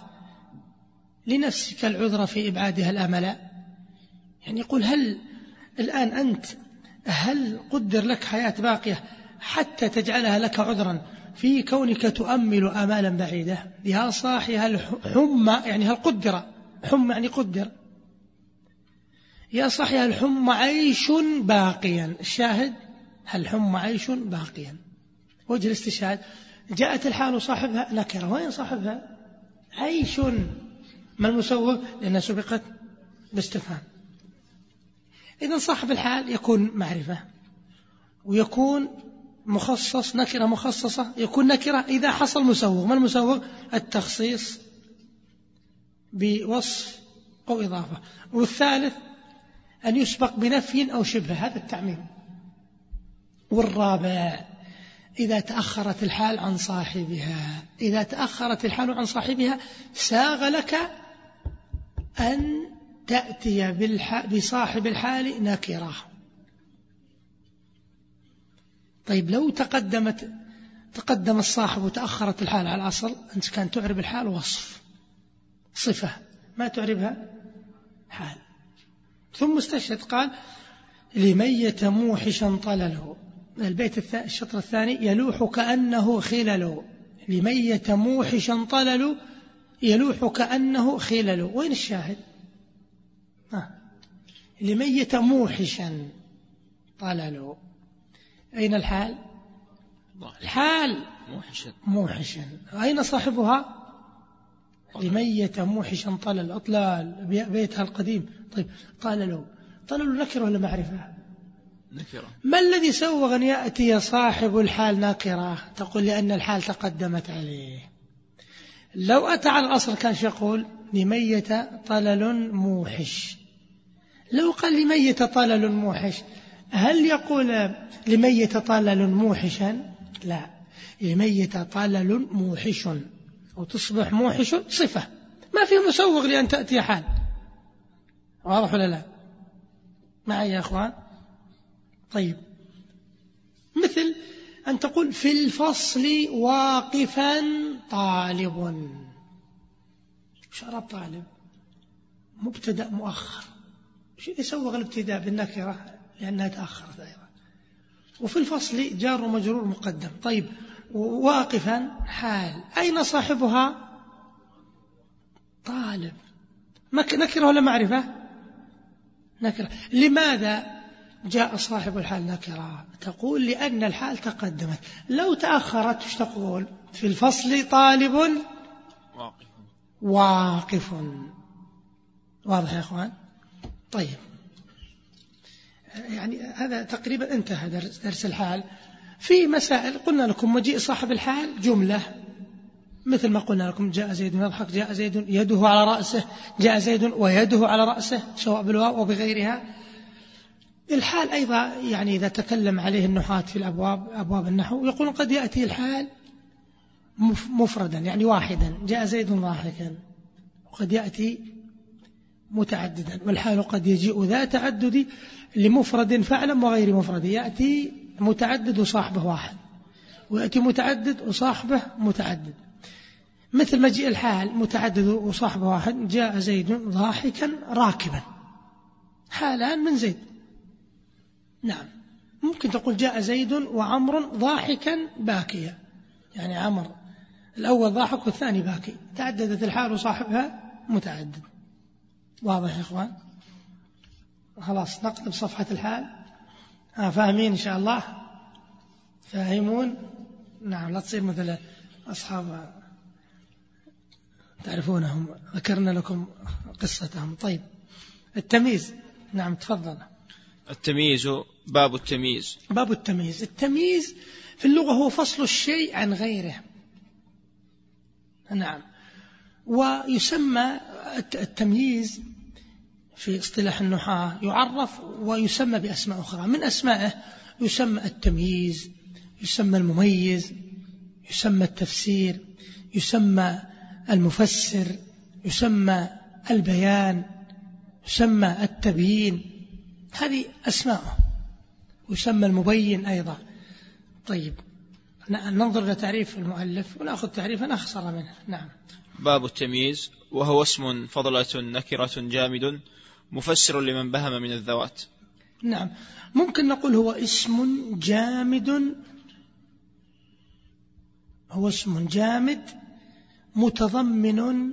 S1: لنفسك العذر في إبعادها الأمل. يعني يقول هل الآن أنت هل قدر لك حياة باقية حتى تجعلها لك عذرا في كونك تؤمل آمالا بعيدة؟ يا صاحي هل حم يعني هل قدر؟ حم يعني قدر. يا صاحي هل حم عيش باقيا؟ الشاهد هل حم عيش باقيا؟ وجه الاستشهاد جاءت الحال صاحبها نكرة. وين صاحبها؟ عيش. ما المسوغ؟ لأنها سبقت باستفهام. إذا صاحب الحال يكون معرفة ويكون مخصص نكرة مخصصة يكون نكرة إذا حصل مسوغ. ما المسوغ؟ التخصيص بوصف أو إضافة. والثالث أن يسبق بنفي أو شبه. هذا التعميم. والرابع إذا تأخرت الحال عن صاحبها. إذا تأخرت الحال عن صاحبها ساغ لك أن تأتي بصاحب الحال نكرة طيب لو تقدمت تقدم الصاحب وتأخرت الحال على الأصل أنت كان تعرب الحال وصف صفة. ما تعربها؟ حال. ثم استشهد قال لميت موحشا طلله. البيت الشطر الثاني يلوح كأنه خلل. لميت موحشا طلل يلوح كأنه خلل. وين الشاهد. لميت موحشا. طلل أين الحال؟ الحال موحشا. موحشا. أين صاحبها؟ لميت موحشا. طلل أطلال بيتها القديم. طيب طلل طلل نكرة ولا معرفة
S2: نكرة.
S1: ما الذي سوغ أن يأتي صاحب الحال نكرة تقول لأن الحال تقدمت عليه. لو أتى على الأصل كان يقول لميت طلل موحش. لو قال لميت طلل موحش هل يقول لميت طلل موحشا؟ لا. لميت طلل موحش. وتصبح موحش صفة. ما في مسوغ لأن تأتي حال. واضح ولا لا؟ معي يا أخوان؟ طيب. مثل أن تقول في الفصل واقفا طالب. شرب طالب. مبتدأ مؤخر. يسوغ الابتداء بالنكرة لأنها تأخرت أيضا. وفي الفصل جار ومجرور مقدم. طيب واقفا حال. أين صاحبها؟ طالب. نكرة ولا معرفة؟ نكرة. لماذا جاء صاحب الحال نكرة. تقول لأن الحال تقدمت. لو تأخرت إيش تقول؟ في الفصل طالب واقف. واقف. واضح يا أخوان؟ طيب. يعني هذا تقريبا انتهى درس, درس الحال. في مسائل قلنا لكم مجيء صاحب الحال جملة. مثل ما قلنا لكم جاء زيد يضحك جاء زيد يده على رأسه جاء زيد ويده على رأسه سواء بالواو أو بغيرها. الحال أيضا يعني إذا تكلم عليه النحاة في الأبواب أبواب النحو يقول قد يأتي الحال مفردا يعني واحدا جاء زيد ضاحكا وقد يأتي متعددا والحال قد يجيء ذا تعدد لمفرد فعلا وغير مفرد يأتي متعدد وصاحبه واحد ويأتي متعدد وصاحبه متعدد. مثل مجيء الحال متعدد وصاحبه واحد جاء زيد ضاحكا راكبا حالان من زيد. نعم. ممكن تقول جاء زيد وعمر ضاحكا باكيا. يعني عمر الأول ضاحك والثاني باكي. تعددت الحال وصاحبها متعدد. واضح يا إخوان؟ خلاص نقلب صفحة الحال. آه فاهمين إن شاء الله؟ فاهمون؟ نعم لا تصير مثل أصحاب تعرفونهم. ذكرنا لكم قصتهم. طيب التمييز. نعم تفضل.
S2: التمييز باب التمييز.
S1: باب التمييز. التمييز في اللغة هو فصل الشيء عن غيره. نعم. ويسمى التمييز في اصطلاح النحاة يعرف ويسمى بأسماء أخرى. من أسمائه يسمى التمييز يسمى المميز يسمى التفسير يسمى المفسر يسمى البيان يسمى التبيين. هذه أسماءه ويسمى المبين أيضا. طيب ننظر إلى تعريف المؤلف ونأخذ تعريفا أخصر منه. نعم.
S2: باب التمييز وهو اسم فضلة نكرة جامد مفسر لمن بهم من الذوات.
S1: نعم. ممكن نقول هو اسم جامد هو اسم جامد متضمن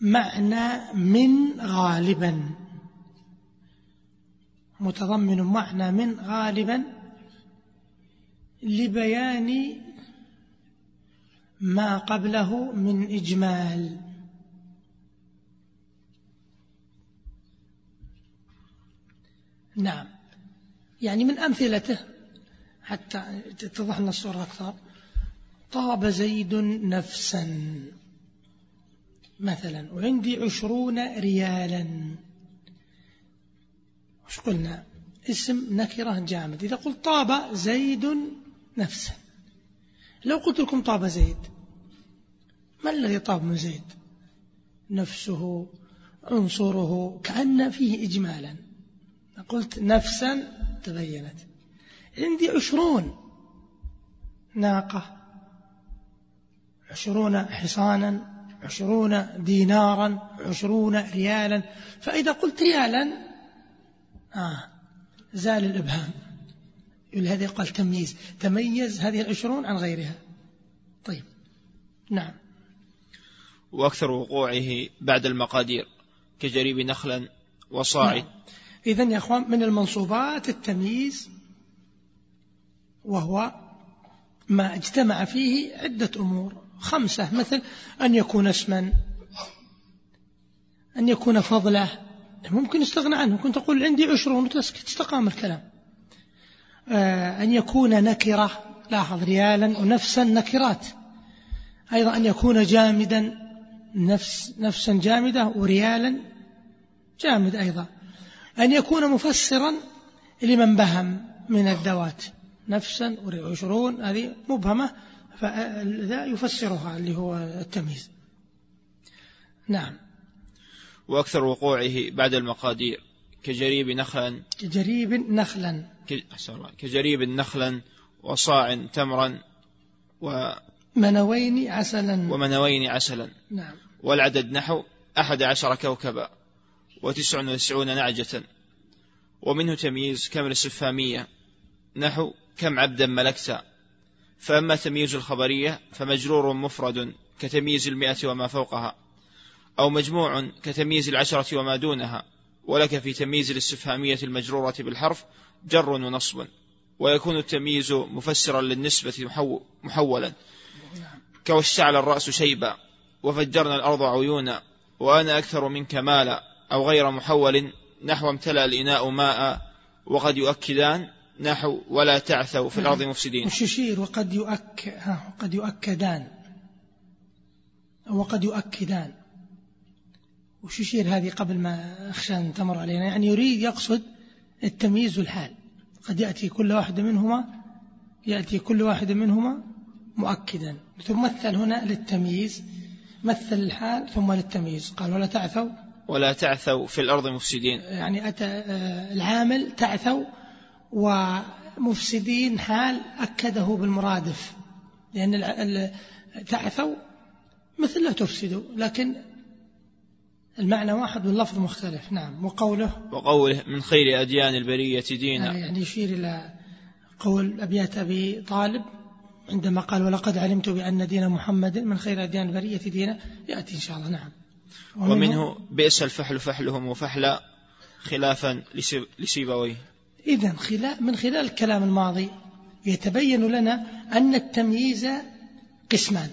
S1: معنى من غالبا. متضمن معنى من غالبا لبيان ما قبله من إجمال. نعم. يعني من أمثلته حتى تتضح لنا الصورة أكثر. طاب زيد نفسا مثلا. وعندي عشرون ريالا. وش قلنا؟ اسم نكرة جامد. إذا قلت طاب زيد نفسا لو قلت لكم طاب زيد ما الذي طاب من زيد؟ نفسه عنصره كأن فيه إجمالا. قلت نفسا تبينت. عندي عشرون ناقة. عشرون حصانا عشرون دينارا عشرون ريالا. فإذا قلت ريالا آه زال الإبهام. يقول هذا يقال تمييز. تميز هذه العشرون عن غيرها. طيب. نعم.
S2: وأكثر وقوعه بعد المقادير كجريب نخلا وصاع نعم.
S1: إذا يا أخوان من المنصوبات التمييز وهو ما اجتمع فيه عدة أمور. خمسة مثل أن يكون اسما أن يكون فضله ممكن يستغنى عنه. ممكن تقول عندي عشرون وتسكت استقام الكلام. آه، أن يكون نكرة لاحظ ريالا ونفسا نكرات. أيضا أن يكون جامدا نفس نفسا جامدة وريالا جامد أيضا. أن يكون مفسرا لمن بهم من الذوات. نفسا وعشرون هذه مبهمة فذا يفسرها اللي هو التمييز. نعم.
S2: وأكثر وقوعه بعد المقادير. كجريب نخلا.
S1: كجريب نخلا.
S2: كجريب نخلا وصاع تمرا و
S1: منوين عسلا.
S2: ومنوين عسلا.
S1: نعم.
S2: والعدد نحو أحد عشر كوكبا وتسع وتسعون نعجة. ومنه تمييز كم الاستفهامية نحو كم عبدا ملكت. فأما تمييز الخبرية فمجرور مفرد كتمييز المئة وما فوقها. أو مجموع كتمييز العشرة وما دونها ولك في تمييز الاستفهامية المجرورة بالحرف جر ونصب ويكون التمييز مفسرا للنسبة محولا. كواشتعل الرأس شيبا وفجرنا الأرض عيونا وأنا أكثر منك مالا أو غير محول نحو امتلأ الإناء ماء وقد يؤكدان نحو ولا تعثوا في الأرض مفسدين.
S1: وش يشير؟ وقد يؤك وقد يؤكدان. وقد يؤكدان. وش يشير هذه قبل ما أخشى أن تمر علينا. يعني يريد يقصد التمييز والحال قد يأتي كل واحد منهما يأتي كل واحد منهما مؤكدا. ثم مثل هنا للتمييز مثل الحال ثم للتمييز. قال ولا تعثوا.
S2: ولا تعثوا في الأرض مفسدين.
S1: يعني أتى آه، العامل تعثوا ومفسدين حال أكده بالمرادف. لأن تعثوا مثل لا تفسدوا لكن المعنى واحد واللفظ مختلف. نعم. وقوله
S2: وقوله من خير أديان البرية دينا.
S1: يعني يشير إلى قول أبيات أبي طالب عندما قال ولقد علمت بأن دين محمد من خير أديان البرية دينا. يأتي إن شاء الله. نعم.
S2: ومنه, ومنه بئس الفحل فحلهم وفحلا خلافا لسيبويه.
S1: إذا من خلال الكلام الماضي يتبين لنا أن التمييز قسمان.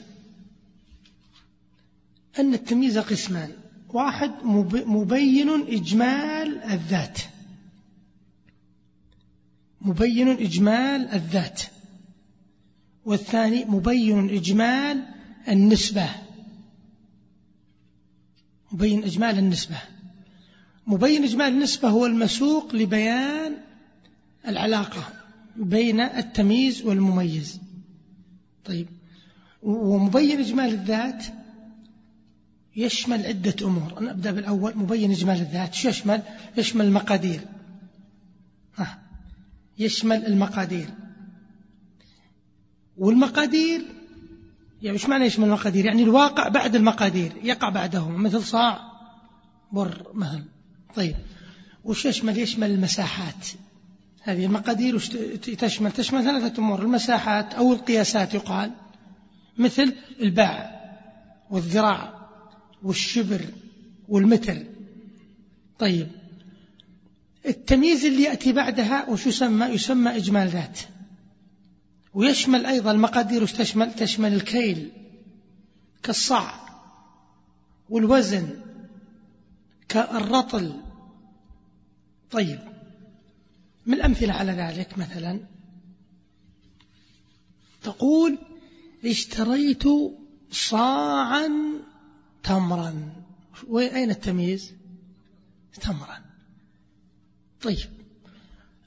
S1: أن التمييز قسمان. واحد مبين إجمال الذات. مبين إجمال الذات. والثاني مبين إجمال النسبة. مبين إجمال النسبة. مبين إجمال النسبة هو المسوق لبيان العلاقة بين التمييز والمميز. طيب. ومبين إجمال الذات يشمل عدة أمور. نبدأ بالأول مبين إجمال الذات. شو يشمل؟ يشمل المقادير. ها. يشمل المقادير. والمقادير يعني إيش معنى يشمل المقادير؟ يعني الواقع بعد المقادير يقع بعدهم. مثل صاع بر مثلا طيب. وش يشمل؟ يشمل المساحات. هذه المقادير وش تشمل؟ تشمل ثلاثة أمور. المساحات أو القياسات يقال. مثل الباع والذراع. والشبر والمتر طيب التمييز اللي يأتي بعدها وش يسمى؟ يسمى إجمال ذات. ويشمل أيضا المقادير وش تشمل تشمل الكيل كالصاع والوزن كالرطل. طيب من الأمثلة على ذلك مثلا؟ تقول اشتريت صاعا تمرا. أين التمييز؟ تمرا. طيب.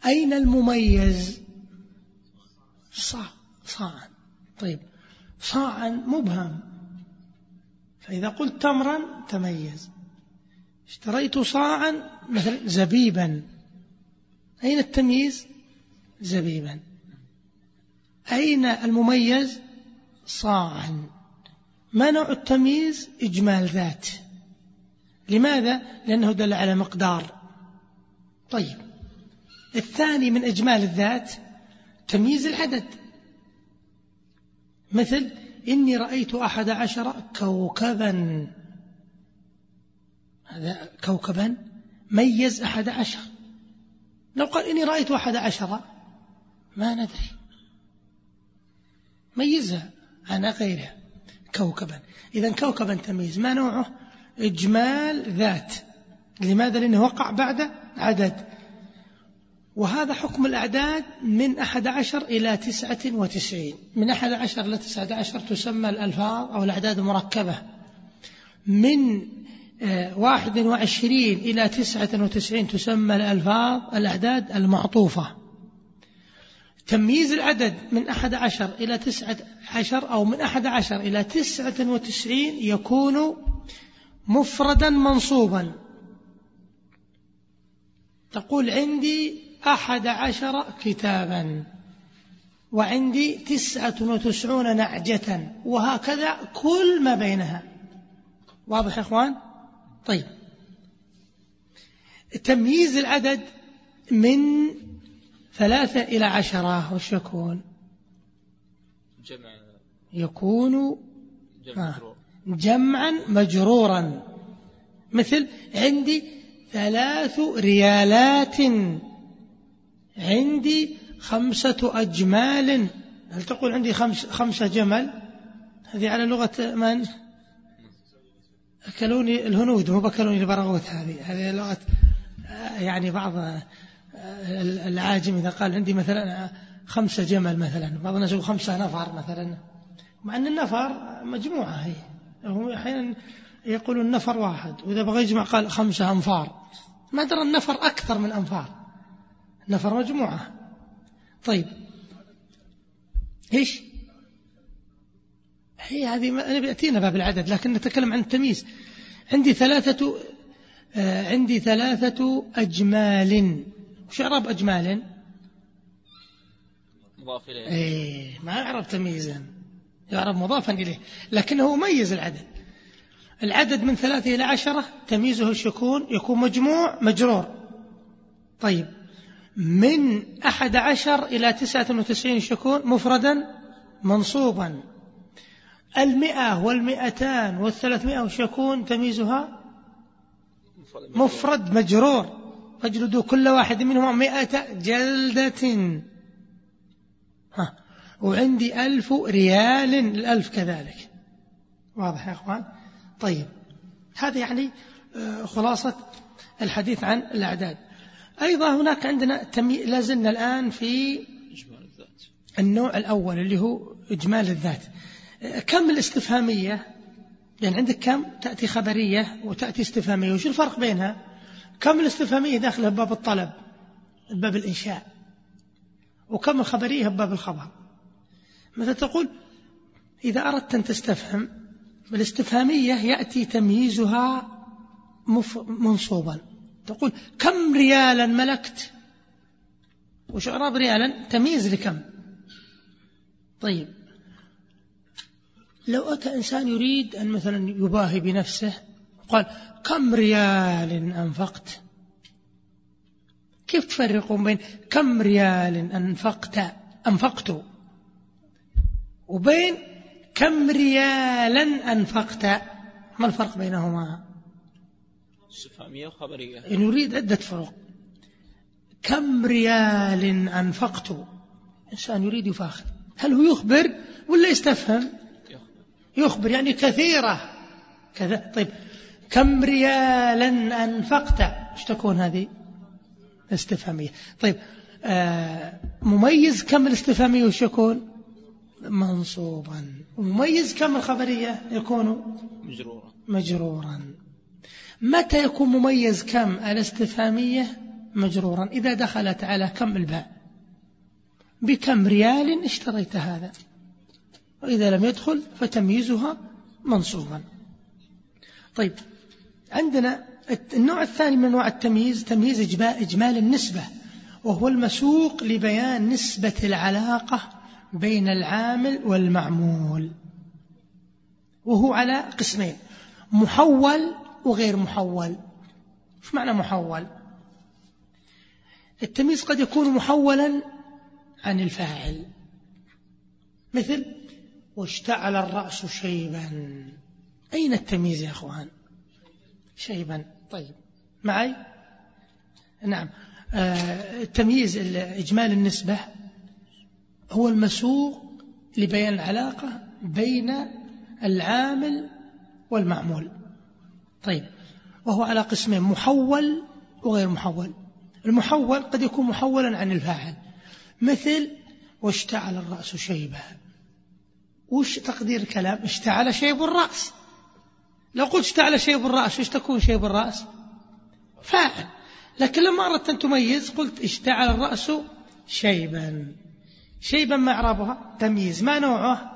S1: أين المميز؟ صاع صاعا. طيب. صاعا مبهم. فإذا قلت تمرا تميز. اشتريت صاعا مثلا زبيبا. أين التمييز؟ زبيبا. أين المميز؟ صاعا. ما نوع التمييز إجمال ذات. لماذا؟ لأنه دل على مقدار. طيب. الثاني من إجمال الذات تمييز العدد. مثل إني رأيت أحد عشر كوكبا. هذا كوكبا ميز أحد عشر. لو قال إني رأيت أحد عشر ما ندري. ميزها عن غيرها. كوكبا. إذا كوكبا تمييز. ما نوعه؟ إجمال ذات. لماذا؟ لأنه وقع بعد عدد. وهذا حكم الأعداد من أحد عشر إلى تسعة وتسعين. من أحد عشر إلى تسعة عشر تسمى الألفاظ أو الأعداد المركبة من آه، واحد وعشرين إلى تسعة وتسعين تسمى الألفاظ الأعداد المعطوفة. تمييز العدد من أحد عشر إلى تسعة عشر أو من أحد عشر إلى تسعة وتسعين يكون مفردا منصوبا. تقول عندي أحد عشر كتابا وعندي تسعة وتسعون نعجة وهكذا كل ما بينها. واضح يا إخوان؟ طيب. تمييز العدد من ثلاثة إلى عشرة وش يكون؟ جمع. يكون جمع آه جمعا مجرورا. مثل عندي ثلاث ريالات. عندي خمسة أجمال. هل تقول عندي خمس خمسة جمل؟ هذه على لغة من؟ أكلوني الهنود مو بكلوني البرغوث هذه. هذه لغة يعني بعض العاجم إذا قال عندي مثلا خمسة جمل مثلا بعض الناس يقول خمسة نفر مثلا. مع أن النفر مجموعة هي. هم أحيانا يقولون النفر واحد وإذا بغى يجمع قال خمسة أنفار. ما درى النفر أكثر من أنفار. نفر مجموعة. طيب. إيش؟ هي هذه ما يأتينا باب العدد لكن نتكلم عن التمييز. عندي ثلاثة آه عندي ثلاثة أجمال. وش إعراب أجمال
S2: مضاف إليه.
S1: إيه ما يعرب تمييزا. يعرب مضافا إليه. لكنه ميز العدد. العدد من ثلاثة إلى عشرة تمييزه يكون يكون مجموع مجرور. طيب من أحد عشر إلى تسعة وتسعين شكون مفردا؟ منصوبا. المئة والمئتان والثلاثمائة وشكون تمييزها؟ مفرد مجرور. فاجلدوا كل واحد منهم مئة جلدة. ها. وعندي ألف ريال الألف كذلك. واضح يا أخوان؟ طيب. هذا يعني آه، خلاصة الحديث عن الأعداد. أيضا هناك عندنا تمي... لازلنا الآن في النوع الأول اللي هو إجمال الذات. كم الاستفهامية؟ يعني عندك كم؟ تأتي خبرية وتأتي استفهامية. وش الفرق بينها؟ كم الاستفهامية داخلها باب الطلب؟ باب الإنشاء. وكم الخبرية باب الخبر؟ مثلا تقول إذا أردت أن تستفهم بالاستفهامية يأتي تمييزها منصوبا. تقول كم ريالا ملكت؟ وش إعراب ريالا؟ تمييز لكم. طيب. لو أتى إنسان يريد أن مثلا يباهي بنفسه قال كم ريال أنفقت؟ كيف تفرقون بين كم ريال أنفقت؟ أنفقت. وبين كم ريالا أنفقت؟ ما الفرق بينهما؟
S2: استفهامية وخبرية.
S1: نريد عدة فروق. كم ريال أنفقت؟ إنسان يريد يفاخر. هل هو يخبر ولا يستفهم؟ يخبر. يعني كثيرة. كذا طيب كم ريالا أنفقت؟ إيش تكون هذه؟ استفهامية طيب آه مميز كم الاستفهامية وش يكون؟ منصوبا. ومميز كم الخبرية يكون؟
S2: مجرورا.
S1: مجرورا. متى يكون مميز كم الاستفهامية؟ مجرورا. إذا دخلت على كم الباء؟ بكم ريال اشتريت هذا؟ وإذا لم يدخل فتمييزها منصوبا. طيب عندنا النوع الثاني من أنواع التمييز تمييز إجمال النسبة وهو المسوق لبيان نسبة العلاقة بين العامل والمعمول. وهو على قسمين محول وغير محول. إيش معنى محول؟ التمييز قد يكون محولا عن الفاعل. مثل واشتعل الرأس شيبا. أين التمييز يا أخوان؟ شيبا. طيب. معي؟ نعم. آه، التمييز إجمال النسبة هو المسوق لبيان العلاقة بين العامل والمعمول. طيب. وهو على قسمين محول وغير محول. المحول قد يكون محولا عن الفاعل. مثل واشتعل الرأس شيبا وش تقدير الكلام؟ اشتعل شيب الرأس لو قلت اشتعل شيب الرأس وش تكون شيب الرأس فاعل. لكن لما أردت أن تميز قلت اشتعل الرأس شيبا. شيبا ما إعرابها؟ تمييز. ما نوعه؟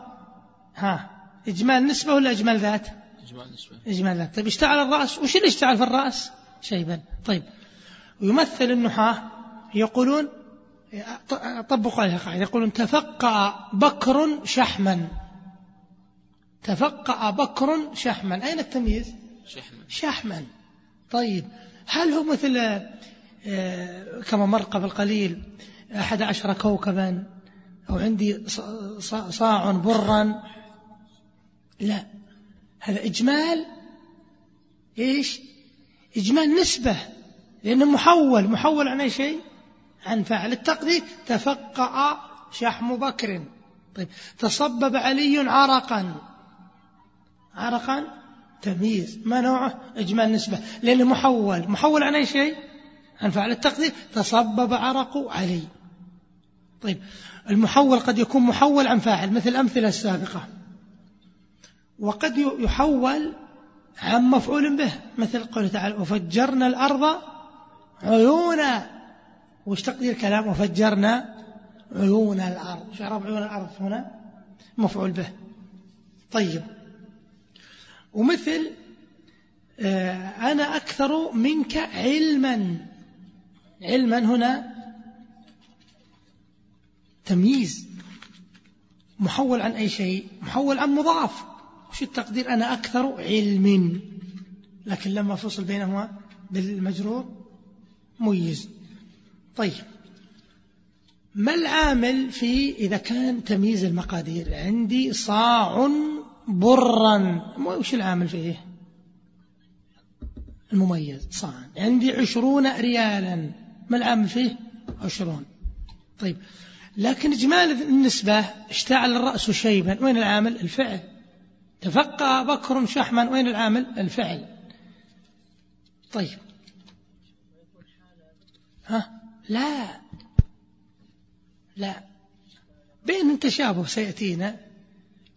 S1: ها. إجمال نسبة ولا إجمال ذات؟
S2: إجمال نسبة.
S1: إجمال ذات. طيب اشتعل الرأس. وش اللي اشتعل في الرأس؟ شيبا. طيب. ويمثل النحاة يقولون طبقوا عليها قاعدة يقولون تفقأ بكر شحما. تفقأ بكر شحما. أين التمييز؟
S2: شحما.
S1: شحما. طيب هل هو مثل آه، كما مر قبل قليل أحد عشر كوكبا؟ أو عندي صاع برا؟ لا. هذا إجمال إيش؟ إجمال نسبة لأنه محول. محول عن أي شيء؟ عن فاعل. التقدير تفقأ شحم بكر. طيب تصبب علي عرقا. عرقا تمييز ما نوعه؟ إجمال نسبة. لأنه محول محول عن أي شيء؟ عن فعل التقدير. تصبب عرق علي. طيب المحول قد يكون محول عن فاعل مثل الأمثلة السابقة وقد يحول عن مفعول به مثل قوله تعالى وفجرنا الأرض عيونا وش تقدير كلام وفجرنا عيون الأرض شعرب عيون الأرض هنا؟ مفعول به. طيب ومثل آه، أنا أكثر منك علما. علما هنا تمييز محول عن أي شيء محول عن مضاف. وش التقدير؟ أنا أكثر علم لكن لما فصل بينهما بالمجرور ميز طيب ما العامل في إذا كان تمييز المقادير؟ عندي صاع برا. وش العامل فيه؟ المميز صاع عندي عشرون ريالا. ما العامل فيه؟ عشرون. طيب لكن إجمال النسبة اشتعل الرأس شيبا. وين العامل؟ الفعل. تفقى بكر شحما. وين العامل؟ الفعل. طيب. ها؟ لا. لا. بين تشابه سيأتينا.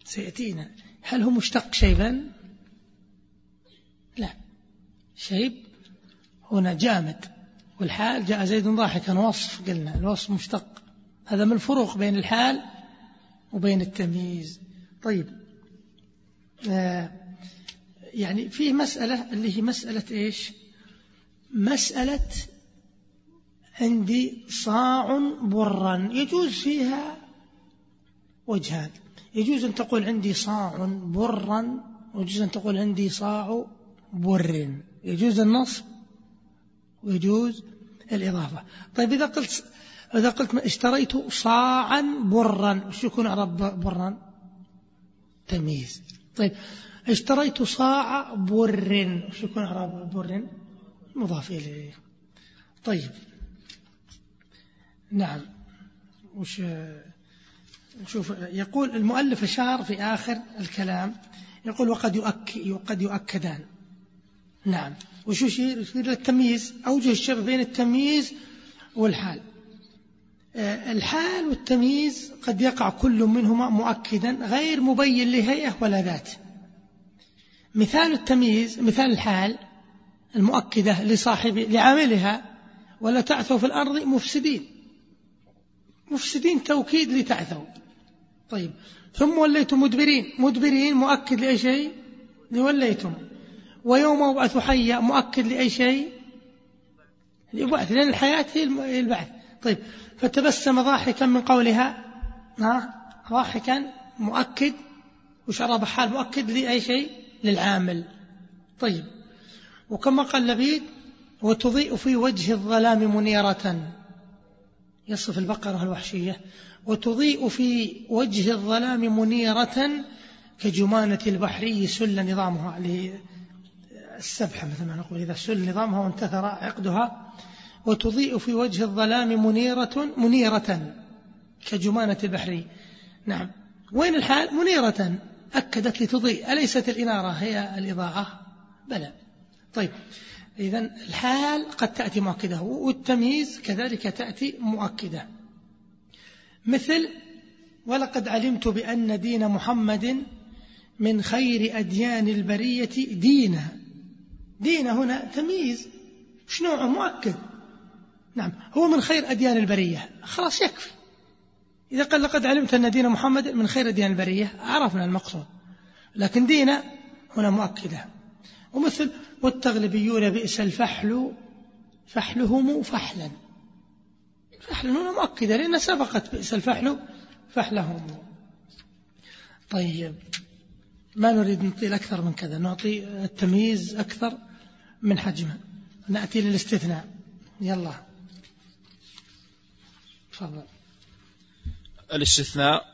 S1: سيأتينا. هل هو مشتق شيبا؟ لا. شيب هنا جامد. والحال جاء زيد ضاحكا. وصف قلنا الوصف مشتق. هذا من الفروق بين الحال وبين التمييز. طيب. آه يعني في مسألة اللي هي مسألة إيش؟ مسألة عندي صاع برا. يجوز فيها وجهان. يجوز أن تقول عندي صاع برا ويجوز أن تقول عندي صاع بر. يجوز النصب ويجوز الإضافة. طيب إذا قلت إذا قلت اشتريت صاعا برا وش يكون عرب برا؟ تمييز. طيب اشتريت صاع بر وش يكون عرب بر؟ مضاف إليه. طيب نعم. وش شوف يقول المؤلف أشار في آخر الكلام يقول وقد يؤك وقد يؤكدان. نعم. وش يشير يشير للتمييز أوجه الشبه بين التمييز والحال. آه، الحال والتمييز قد يقع كل منهما مؤكدا غير مبين لهيئة ولا ذات. مثال التمييز مثال الحال المؤكدة لصاحب لعاملها ولا تعثوا في الأرض مفسدين. مفسدين توكيد لتعثوا. طيب. ثم وليتم مدبرين. مدبرين مؤكد لأي شيء؟ لوليتم. ويوم أبعث حيا مؤكد لأي شيء؟ البعث لأن الحياة هي البعث. طيب. فتبسم ضاحكا من قولها. ها؟ ضاحكا مؤكد. وشرب حال مؤكد لأي شيء؟ للعامل. طيب. وكما قال لبيد وتضيء في وجه الظلام منيرة. يصف البقرة الوحشية. وتضيء في وجه الظلام منيرة كجمانة البحري سل نظامها السبحة مثل ما نقول. إذا سل نظامها وانتثر عقدها وتضيء في وجه الظلام منيرة منيرة كجمانة البحري. نعم. وين الحال؟ منيرة أكدت لتضيء. أليست الإنارة هي الإضاءة؟ بلى. طيب. إذا الحال قد تأتي مؤكدة والتمييز كذلك تأتي مؤكدة. مثل ولقد علمت بأن دين محمد من خير أديان البرية دينا دين هنا تمييز. شنوعه؟ مؤكد. نعم. هو من خير أديان البرية. خلاص يكفي. إذا قال لقد علمت أن دين محمد من خير أديان البرية عرفنا المقصود. لكن دين هنا مؤكدة. ومثل والتغلبيون بئس الفحل فحلهم فحلا. فحل هنا مؤكدة لأن سبقت بئس الفحل فحلهم. طيب ما نريد نطيل أكثر من كذا نعطي التمييز أكثر من حجمه. نأتي للاستثناء. يلا.
S2: تفضل. الاستثناء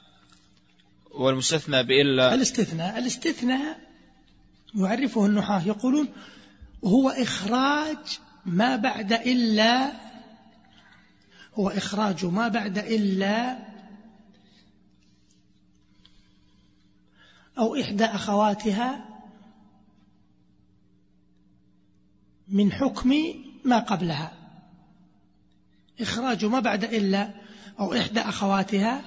S2: والمستثنى بإلا
S1: الاستثناء. الاستثناء يعرفه النحاة يقولون هو إخراج ما بعد إلا هو إخراج ما بعد إلا أو إحدى أخواتها من حكم ما قبلها. إخراج ما بعد إلا أو إحدى أخواتها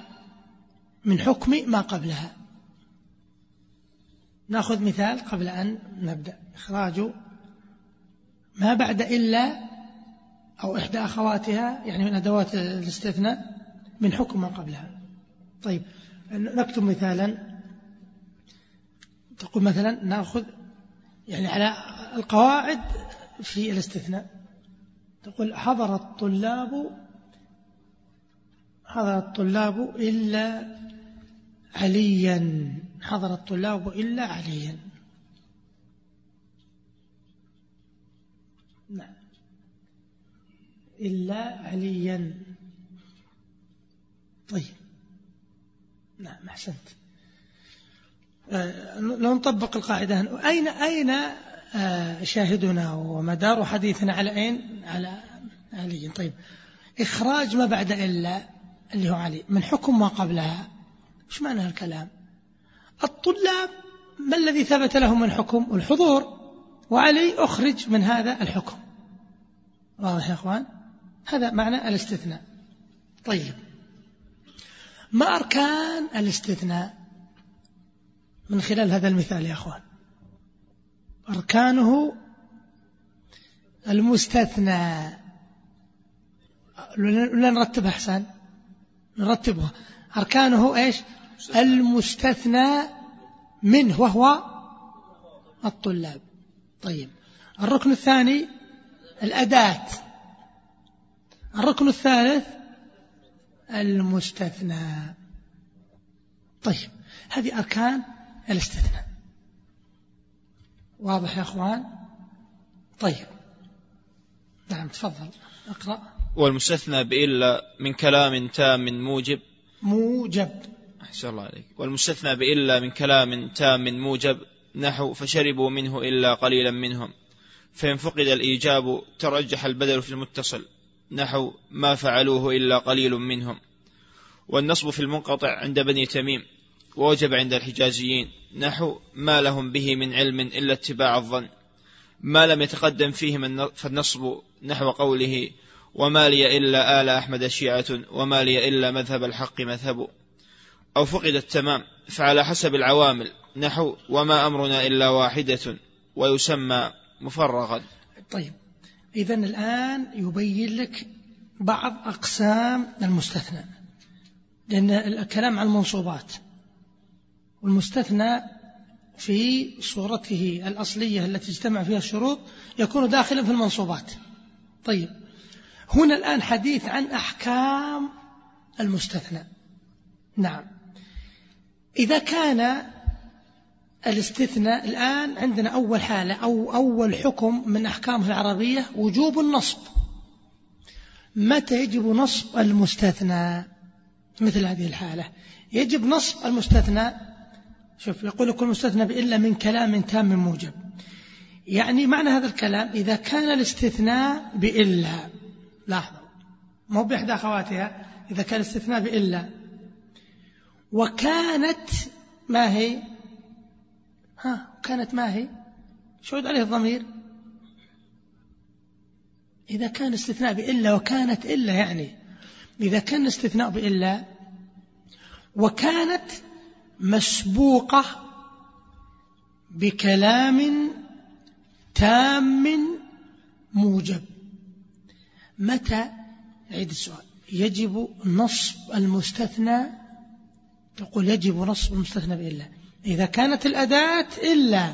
S1: من حكم ما قبلها. نأخذ مثال قبل أن نبدأ. إخراج ما بعد إلا أو إحدى أخواتها يعني من أدوات الاستثناء من حكم ما قبلها. طيب نكتب مثالا تقول مثلا نأخذ يعني على القواعد في الاستثناء. تقول حضر الطلاب حضر الطلاب إلا عليا. حضر الطلاب إلا عليا نعم إلا عليا. طيب. نعم أحسنت. آه، لو نطبق القاعدة. أين أين آه، شاهدنا ومدار حديثنا على أين؟ على علي. طيب. إخراج ما بعد إلا اللي هو علي. من حكم ما قبلها. إيش معنى الكلام الطلاب ما الذي ثبت لهم من حكم؟ الحضور. وعلي أخرج من هذا الحكم. واضح يا أخوان؟ هذا معنى الاستثناء. طيب. ما أركان الاستثناء من خلال هذا المثال يا أخوان؟ أركانه المستثنى. ولا نرتبها أحسن نرتبها. أركانه إيش؟ المستثنى منه وهو الطلاب. طيب. الركن الثاني الأداة. الركن الثالث المستثنى. طيب هذه أركان الاستثناء. واضح يا أخوان؟ طيب. نعم تفضل اقرأ.
S2: والمستثنى بإلا من كلام تام موجب.
S1: موجب.
S2: أحسن الله عليك. والمستثنى بإلا من كلام تام موجب. نحو فشربوا منه إلا قليلا منهم. فإن فقد الإيجاب ترجح البدل في المتصل. نحو ما فعلوه إلا قليل منهم. والنصب في المنقطع عند بني تميم ووجب عند الحجازيين. نحو ما لهم به من علم إلا اتباع الظن. ما لم يتقدم فيه فالنصب نحو قوله وما لي إلا آل أحمد شيعة وما لي إلا مذهب الحق مذهب. أو فقد التمام فعلى حسب العوامل. نحو وما أمرنا إلا واحدة ويسمى مفرغا.
S1: طيب إذا الآن يبين لك بعض أقسام المستثنى لأن الكلام عن المنصوبات والمستثنى في صورته الأصلية التي اجتمع فيها الشروط يكون داخلا في المنصوبات. طيب هنا الآن حديث عن أحكام المستثنى. نعم. إذا كان الاستثناء الآن عندنا أول حالة أو أول حكم من أحكامه العربية وجوب النصب. متى يجب نصب المستثنى مثل هذه الحالة. يجب نصب المستثنى شوف يقول كل مستثنى بإلا من كلام تام موجب. يعني معنى هذا الكلام إذا كان الاستثناء بإلا لاحظوا مو بإحدى أخواتها إذا كان الاستثناء بإلا. وكانت ما هي؟ ها كانت ما هي؟ شو عليه الضمير؟ إذا كان استثناء بإلا وكانت إلا يعني. إذا كان استثناء بإلا وكانت مسبوقة بكلام تام موجب. متى؟ عيد السؤال. يجب نصب المستثنى تقول يجب نصب المستثنى بإلا. إذا كانت الأداة إلا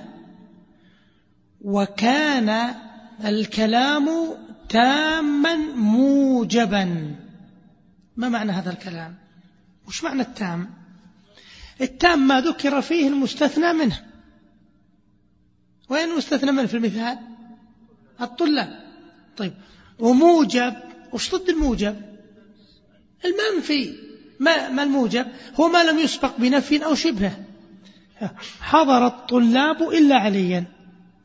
S1: وكان الكلام تاما موجبا. ما معنى هذا الكلام؟ وش معنى التام؟ التام ما ذكر فيه المستثنى منه. وين المستثنى منه؟ في المثال؟ الطلاب. طيب وموجب وش ضد الموجب؟ المنفي. ما, ما الموجب؟ هو ما لم يسبق بنفي أو شبهة. حضر الطلاب إلا عليا.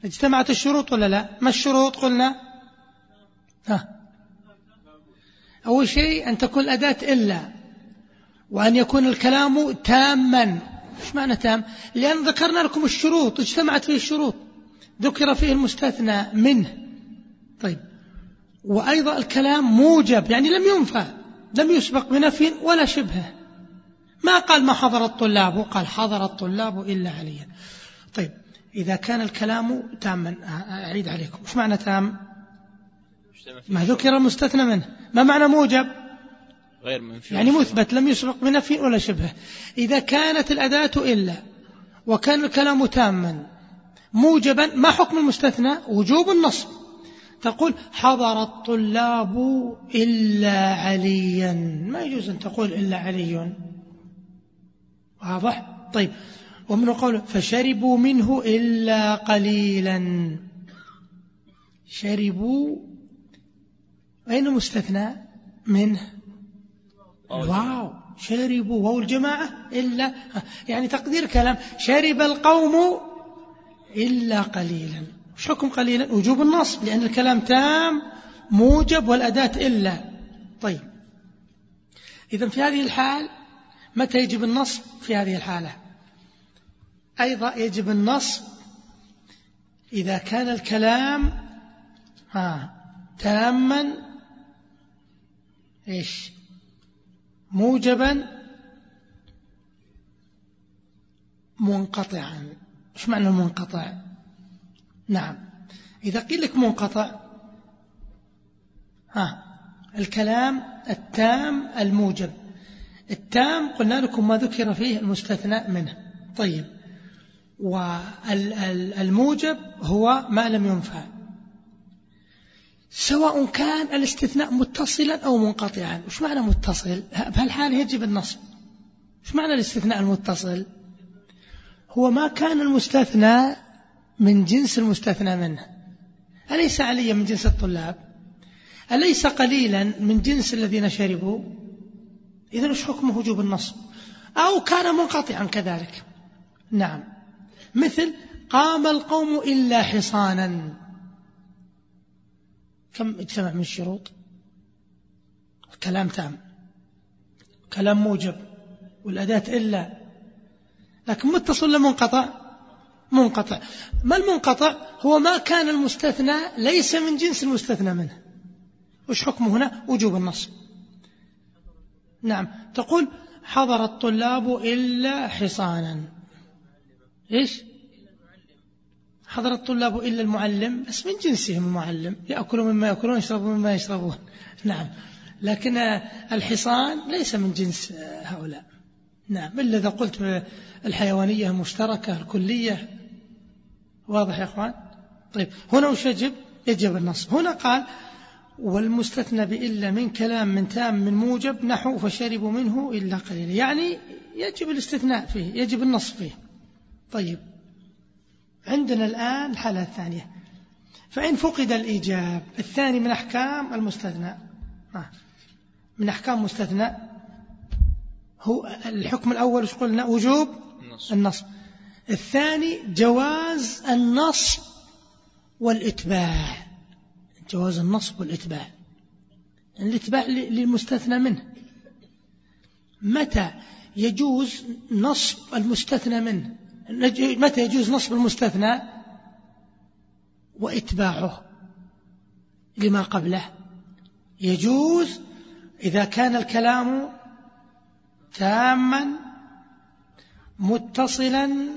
S1: اجتمعت الشروط ولا لا؟ ما الشروط قلنا؟ ها. أول شيء أن تكون الأداة إلا وأن يكون الكلام تاما. إيش معنى تام؟ لأن ذكرنا لكم الشروط اجتمعت فيه الشروط. ذكر فيه المستثنى منه. طيب. وأيضا الكلام موجب يعني لم ينفى لم يسبق بنفي ولا شبهة. ما قال ما حضر الطلاب قال حضر الطلاب إلا عليا. طيب إذا كان الكلام تاما أعيد عليكم. إيش معنى تام؟ ما ذكر المستثنى منه. ما معنى موجب؟
S2: غير منفي.
S1: يعني مثبت لم يسبق بنفي ولا شبهه إذا كانت الأداة إلا وكان الكلام تاما موجبا ما حكم المستثنى؟ وجوب النصب. تقول حضر الطلاب إلا عليا. ما يجوز أن تقول إلا علي. واضح؟ طيب. ومن قوله فشربوا منه إلا قليلا. شربوا. أين مستثنى منه؟ واو. شربوا. واو الجماعة. إلا. يعني تقدير كلام. شرب القوم إلا قليلا. وش حكم قليلا؟ وجوب النصب لأن الكلام تام موجب والأداة إلا. طيب. إذا في هذه الحال متى يجب النصب في هذه الحالة؟ أيضا يجب النصب إذا كان الكلام ها تاما إيش؟ موجبا منقطعا. إيش معنى المنقطع نعم. إذا قيل لك منقطع ها الكلام التام الموجب. التام قلنا لكم ما ذكر فيه المستثنى منه. طيب. والموجب هو ما لم ينفع. سواء كان الاستثناء متصلا أو منقطعا. وش معنى متصل؟ بهالحال يجب النصب. وش معنى الاستثناء المتصل؟ هو ما كان المستثنى من جنس المستثنى منه. أليس عليا من جنس الطلاب؟ أليس قليلا من جنس الذين شربوا؟ إذا وش حكمه وجوب النصب؟ أو كان منقطعا كذلك. نعم. مثل قام القوم إلا حصانا. كم اجتمع من الشروط؟ كلام تام. كلام موجب. والأداة إلا. لكن متصل ولا منقطع؟ ما المنقطع؟ هو ما كان المستثنى ليس من جنس المستثنى منه. وش حكمه هنا؟ وجوب النص نعم. تقول حضر الطلاب إلا حصانا. إيش؟ حضر الطلاب إلا المعلم. بس من جنسهم المعلم؟ يأكلوا مما يأكلون يشربوا مما يشربون. *laughs* نعم. لكن الحصان ليس من جنس هؤلاء. نعم. إلا إذا قلت الحيوانية المشتركة الكلية. واضح يا أخوان؟ طيب. هنا وش يجب؟ يجب النصب. هنا قال والمستثنى بإلا من كلام من تام من موجب نحو فشربوا منه إلا قليلا. يعني يجب الاستثناء فيه يجب النص فيه. طيب عندنا الآن الحالة الثانية. فإن فقد الإيجاب الثاني من أحكام المستثنى. آه. من أحكام مستثنى هو الحكم الأول إيش قلنا؟ وجوب. النصب الثاني جواز النصب والإتباع. جواز النصب والإتباع. الإتباع للمستثنى منه. متى يجوز نصب المستثنى منه؟ متى يجوز نصب المستثنى وإتباعه لما قبله؟ يجوز إذا كان الكلام تاما متصلا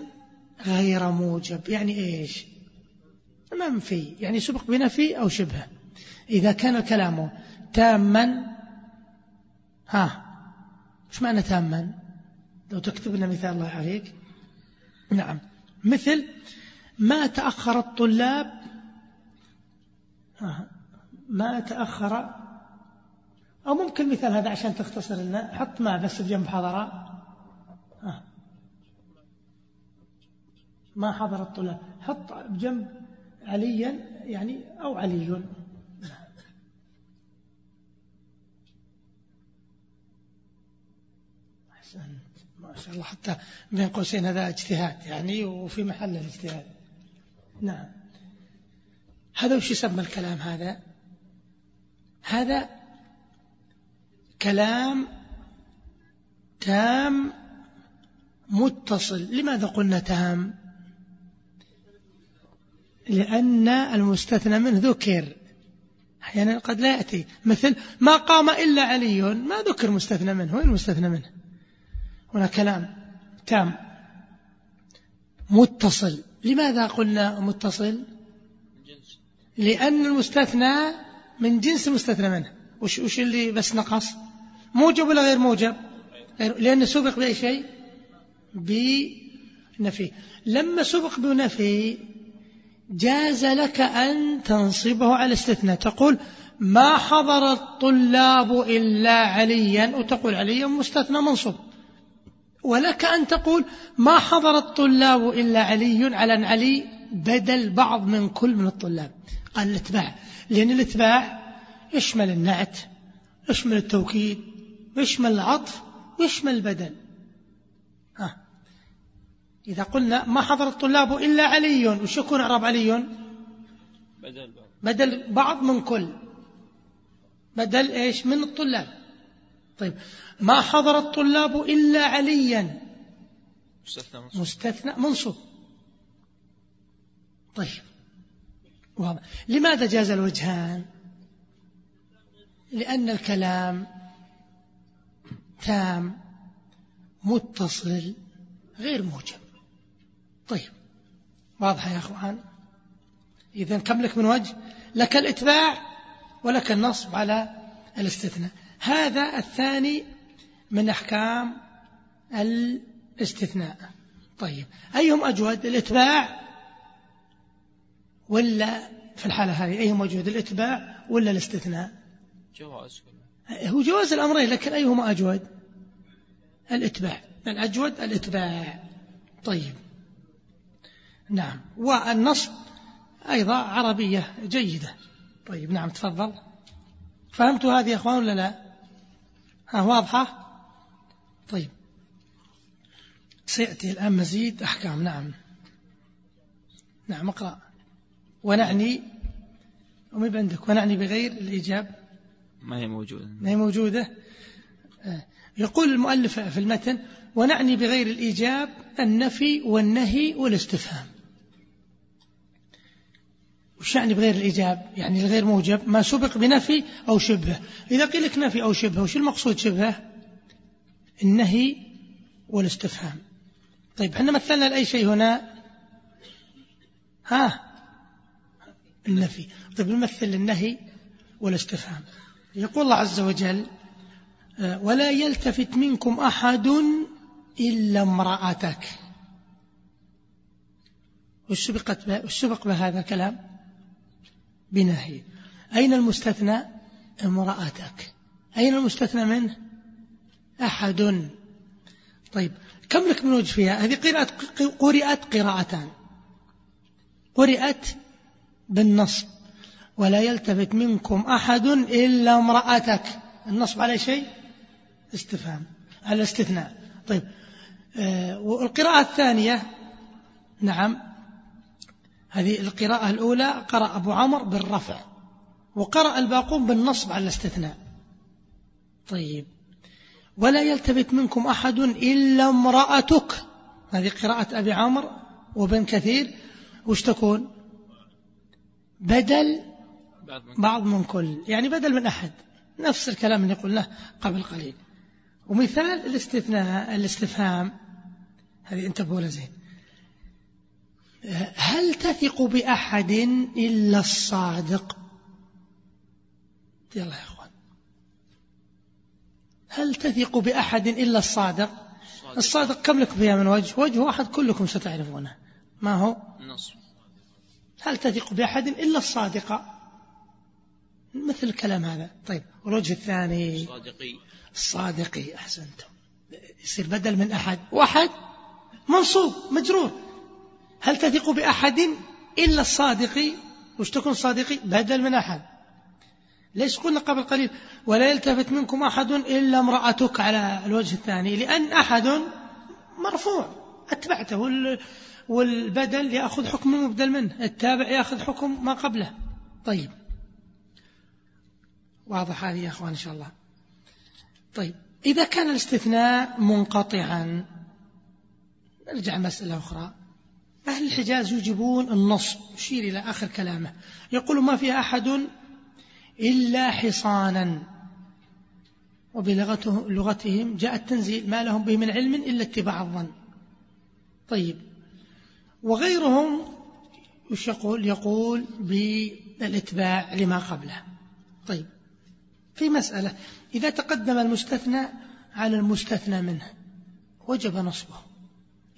S1: غير موجب. يعني إيش؟ منفي يعني سبق بنفي أو شبه. إذا كان الكلام تاما ها إيش معنى تاما؟ لو تكتب لنا مثال الله عليك نعم. مثل ما تأخر الطلاب ما تأخر أو ممكن مثال هذا عشان تختصر لنا. حط ما بس بجنب حضرة. ما حضر الطلاب. حط بجنب عليا يعني أو علي أحسنت. ما شاء الله. حتى بين قوسين هذا اجتهاد يعني وفي محل الاجتهاد. نعم. هذا وش يسمى الكلام هذا؟ هذا كلام تام متصل. لماذا قلنا تام؟ لأن المستثنى منه ذكر. أحيانا قد لا يأتي. مثل ما قام إلا علي ما ذكر مستثنى منه. وين المستثنى منه؟ هنا كلام تام. متصل. لماذا قلنا متصل؟ لأن المستثنى من جنس المستثنى منه. وش, وش اللي بس نقص؟ موجب ولا غير موجب؟ لأنه سبق بأي شيء؟ بنفي. لما سبق بنفي جاز لك أن تنصبه على استثناء. تقول ما حضر الطلاب إلا عليا وتقول عليا مستثنى منصب ولك أن تقول ما حضر الطلاب إلا علي على أن علي بدل بعض من كل من الطلاب. قال الإتباع. لأن الإتباع يشمل النعت يشمل التوكيد يشمل العطف ويشمل البدل. إذا قلنا ما حضر الطلاب إلا علي وش يكون إعراب علي. بدل بعض. بدل بعض من كل. بدل إيش؟ من الطلاب. طيب. ما حضر الطلاب إلا عليا مستثنى منصوب, مستثنى منصوب. طيب. واضح. لماذا جاز الوجهان؟ لأن الكلام تام متصل غير موجب. طيب. واضح يا أخوان. إذا كم لك من وجه. لك الإتباع ولك النصب على الاستثناء. هذا الثاني من أحكام الاستثناء. طيب. أيهم أجود الإتباع ولا في الحالة هذه؟ أيهم أجود الإتباع ولا الاستثناء؟ جواز. هو جواز الأمرين لكن أيهما أجود؟ الإتباع. الأجود الإتباع. طيب. نعم. والنصب أيضا عربية جيدة. طيب نعم تفضل. فهمتوا هذه يا أخوان ولا لا؟ ها واضحة؟ طيب. سيأتي الآن مزيد أحكام. نعم. نعم اقرأ. ونعني وما عندك ونعني بغير الإجاب
S2: ما هي موجودة.
S1: ما هي موجودة؟ آه. يقول المؤلف في المتن ونعني بغير الإيجاب النفي والنهي والاستفهام. وش يعني بغير الإيجاب يعني الغير موجب ما سبق بنفي أو شبه. إذا قيل لك نفي أو شبه وش المقصود شبه؟ النهي والاستفهام. طيب إحنا مثلنا لأي شيء هنا؟ ها؟ النفي. طيب نمثل النهي والاستفهام. يقول الله عز وجل آه، ولا يلتفت منكم أحد إلا امرأتك. وسبق بهذا الكلام؟ بنهي. أين المستثنى؟ امرأتك. أين المستثنى منه؟ أحد. طيب كم لك من وجه فيها؟ هذه قراءة قرأت قراءتان. قرأت بالنصب. ولا يلتفت منكم أحد إلا امرأتك. النصب على شيء؟ استفهام. على الاستثناء طيب آه والقراءة الثانية؟ نعم. هذه القراءة الأولى قرأ أبو عمر بالرفع وقرأ الباقون بالنصب على الاستثناء. طيب. ولا يلتفت منكم أحد إلا امرأتك. هذه قراءة أبي عمر وبن كثير. وش تكون؟ بدل بعض من كل. يعني بدل من أحد. نفس الكلام اللي قلناه قبل قليل. ومثال الاستثناء الاستفهام. هذه انتبهوا زين. هل تثق بأحد إلا الصادق؟ يلا يا أخوان. هل تثق بأحد إلا الصادق؟ الصادق كم لكم فيها من وجه؟ وجه واحد كلكم ستعرفونه. ما هو؟ النصب هل تثق بأحد إلا الصادق؟ مثل الكلام هذا. طيب والوجه الثاني. الصادقي الصادقي أحسنتم. يصير بدل من أحد. واحد؟ منصوب مجرور. هل تثق بأحد إلا الصادقي وش تكون صادقي بدل من أحد. ليش قلنا قبل قليل. ولا يلتفت منكم أحد إلا امرأتك على الوجه الثاني لأن أحد مرفوع. أتبعته. والبدل يأخذ حكم المبدل منه. التابع يأخذ حكم ما قبله. طيب. واضح هذه يا أخوان إن شاء الله. طيب. إذا كان الاستثناء منقطعا نرجع مسألة أخرى. أهل الحجاز يجيبون النص يشير إلى آخر كلامه. يقول ما في أحد إلا حصانا. وبلغتهم جاء التنزيل ما لهم به من علم إلا اتباع الظن. طيب. وغيرهم وش يقول يقول بالإتباع لما قبله. طيب. في مسألة إذا تقدم المستثنى على المستثنى منه وجب نصبه.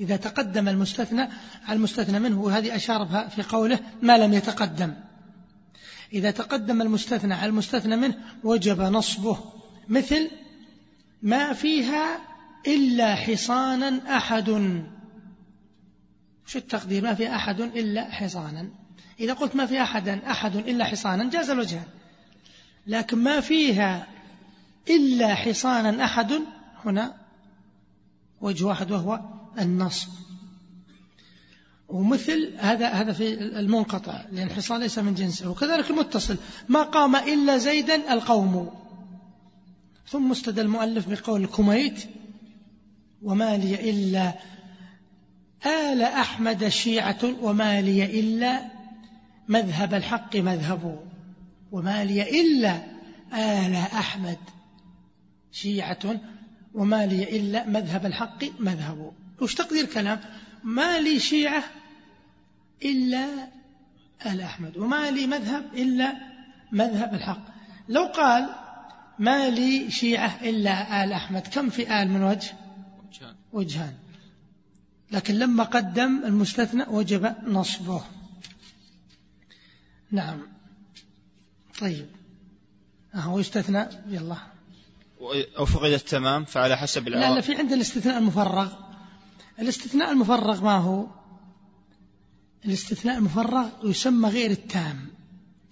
S1: إذا تقدم المستثنى على المستثنى منه وهذه أشار بها في قوله ما لم يتقدم. إذا تقدم المستثنى على المستثنى منه وجب نصبه مثل ما فيها إلا حصانا أحد. شو التقدير؟ ما في أحد إلا حصانا. إذا قلت ما في أحدا أحد إلا حصانا جاز الوجهان لكن ما فيها إلا حصانا أحد هنا وجه واحد وهو النصب. ومثل هذا هذا في المنقطع لأن الحصان ليس من جنسه وكذلك المتصل ما قام إلا زيدا القوم. ثم استدل المؤلف بقول الكميت وما لي إلا آل أحمد شيعة وما لي إلا مذهب الحق مذهب. وما لي إلا آل أحمد شيعة وما لي إلا مذهب الحق مذهب. وش تقدير كلام؟ ما لي شيعة إلا آل أحمد وما لي مذهب إلا مذهب الحق. لو قال ما لي شيعة إلا آل أحمد كم في آل من وجه؟ وجهان. لكن لما قدم المستثنى وجب نصبه. نعم. طيب. هو يستثنى يلا.
S2: أو فقد التمام فعلى حسب العراق
S1: لا لا في عند الاستثناء المفرغ. الاستثناء المفرغ ما هو؟ الاستثناء المفرغ يسمى غير التام.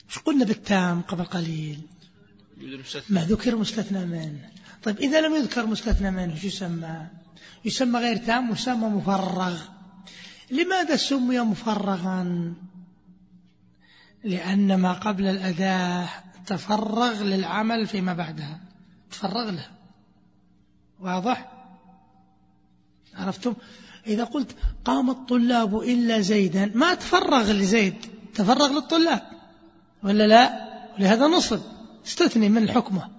S1: إيش قلنا بالتام قبل قليل؟ ما ذكر مستثنى منه طيب إذا لم يذكر مستثنى منه شو يسمى؟ يسمى غير تام ويسمى مفرغ. لماذا سمي مفرغا؟ لأن ما قبل الأداة تفرغ للعمل فيما بعدها. تفرغ له. واضح؟ عرفتم؟ إذا قلت قام الطلاب إلا زيدا ما تفرغ لزيد تفرغ للطلاب. ولا لا؟ ولهذا نصب استثني من حكمه.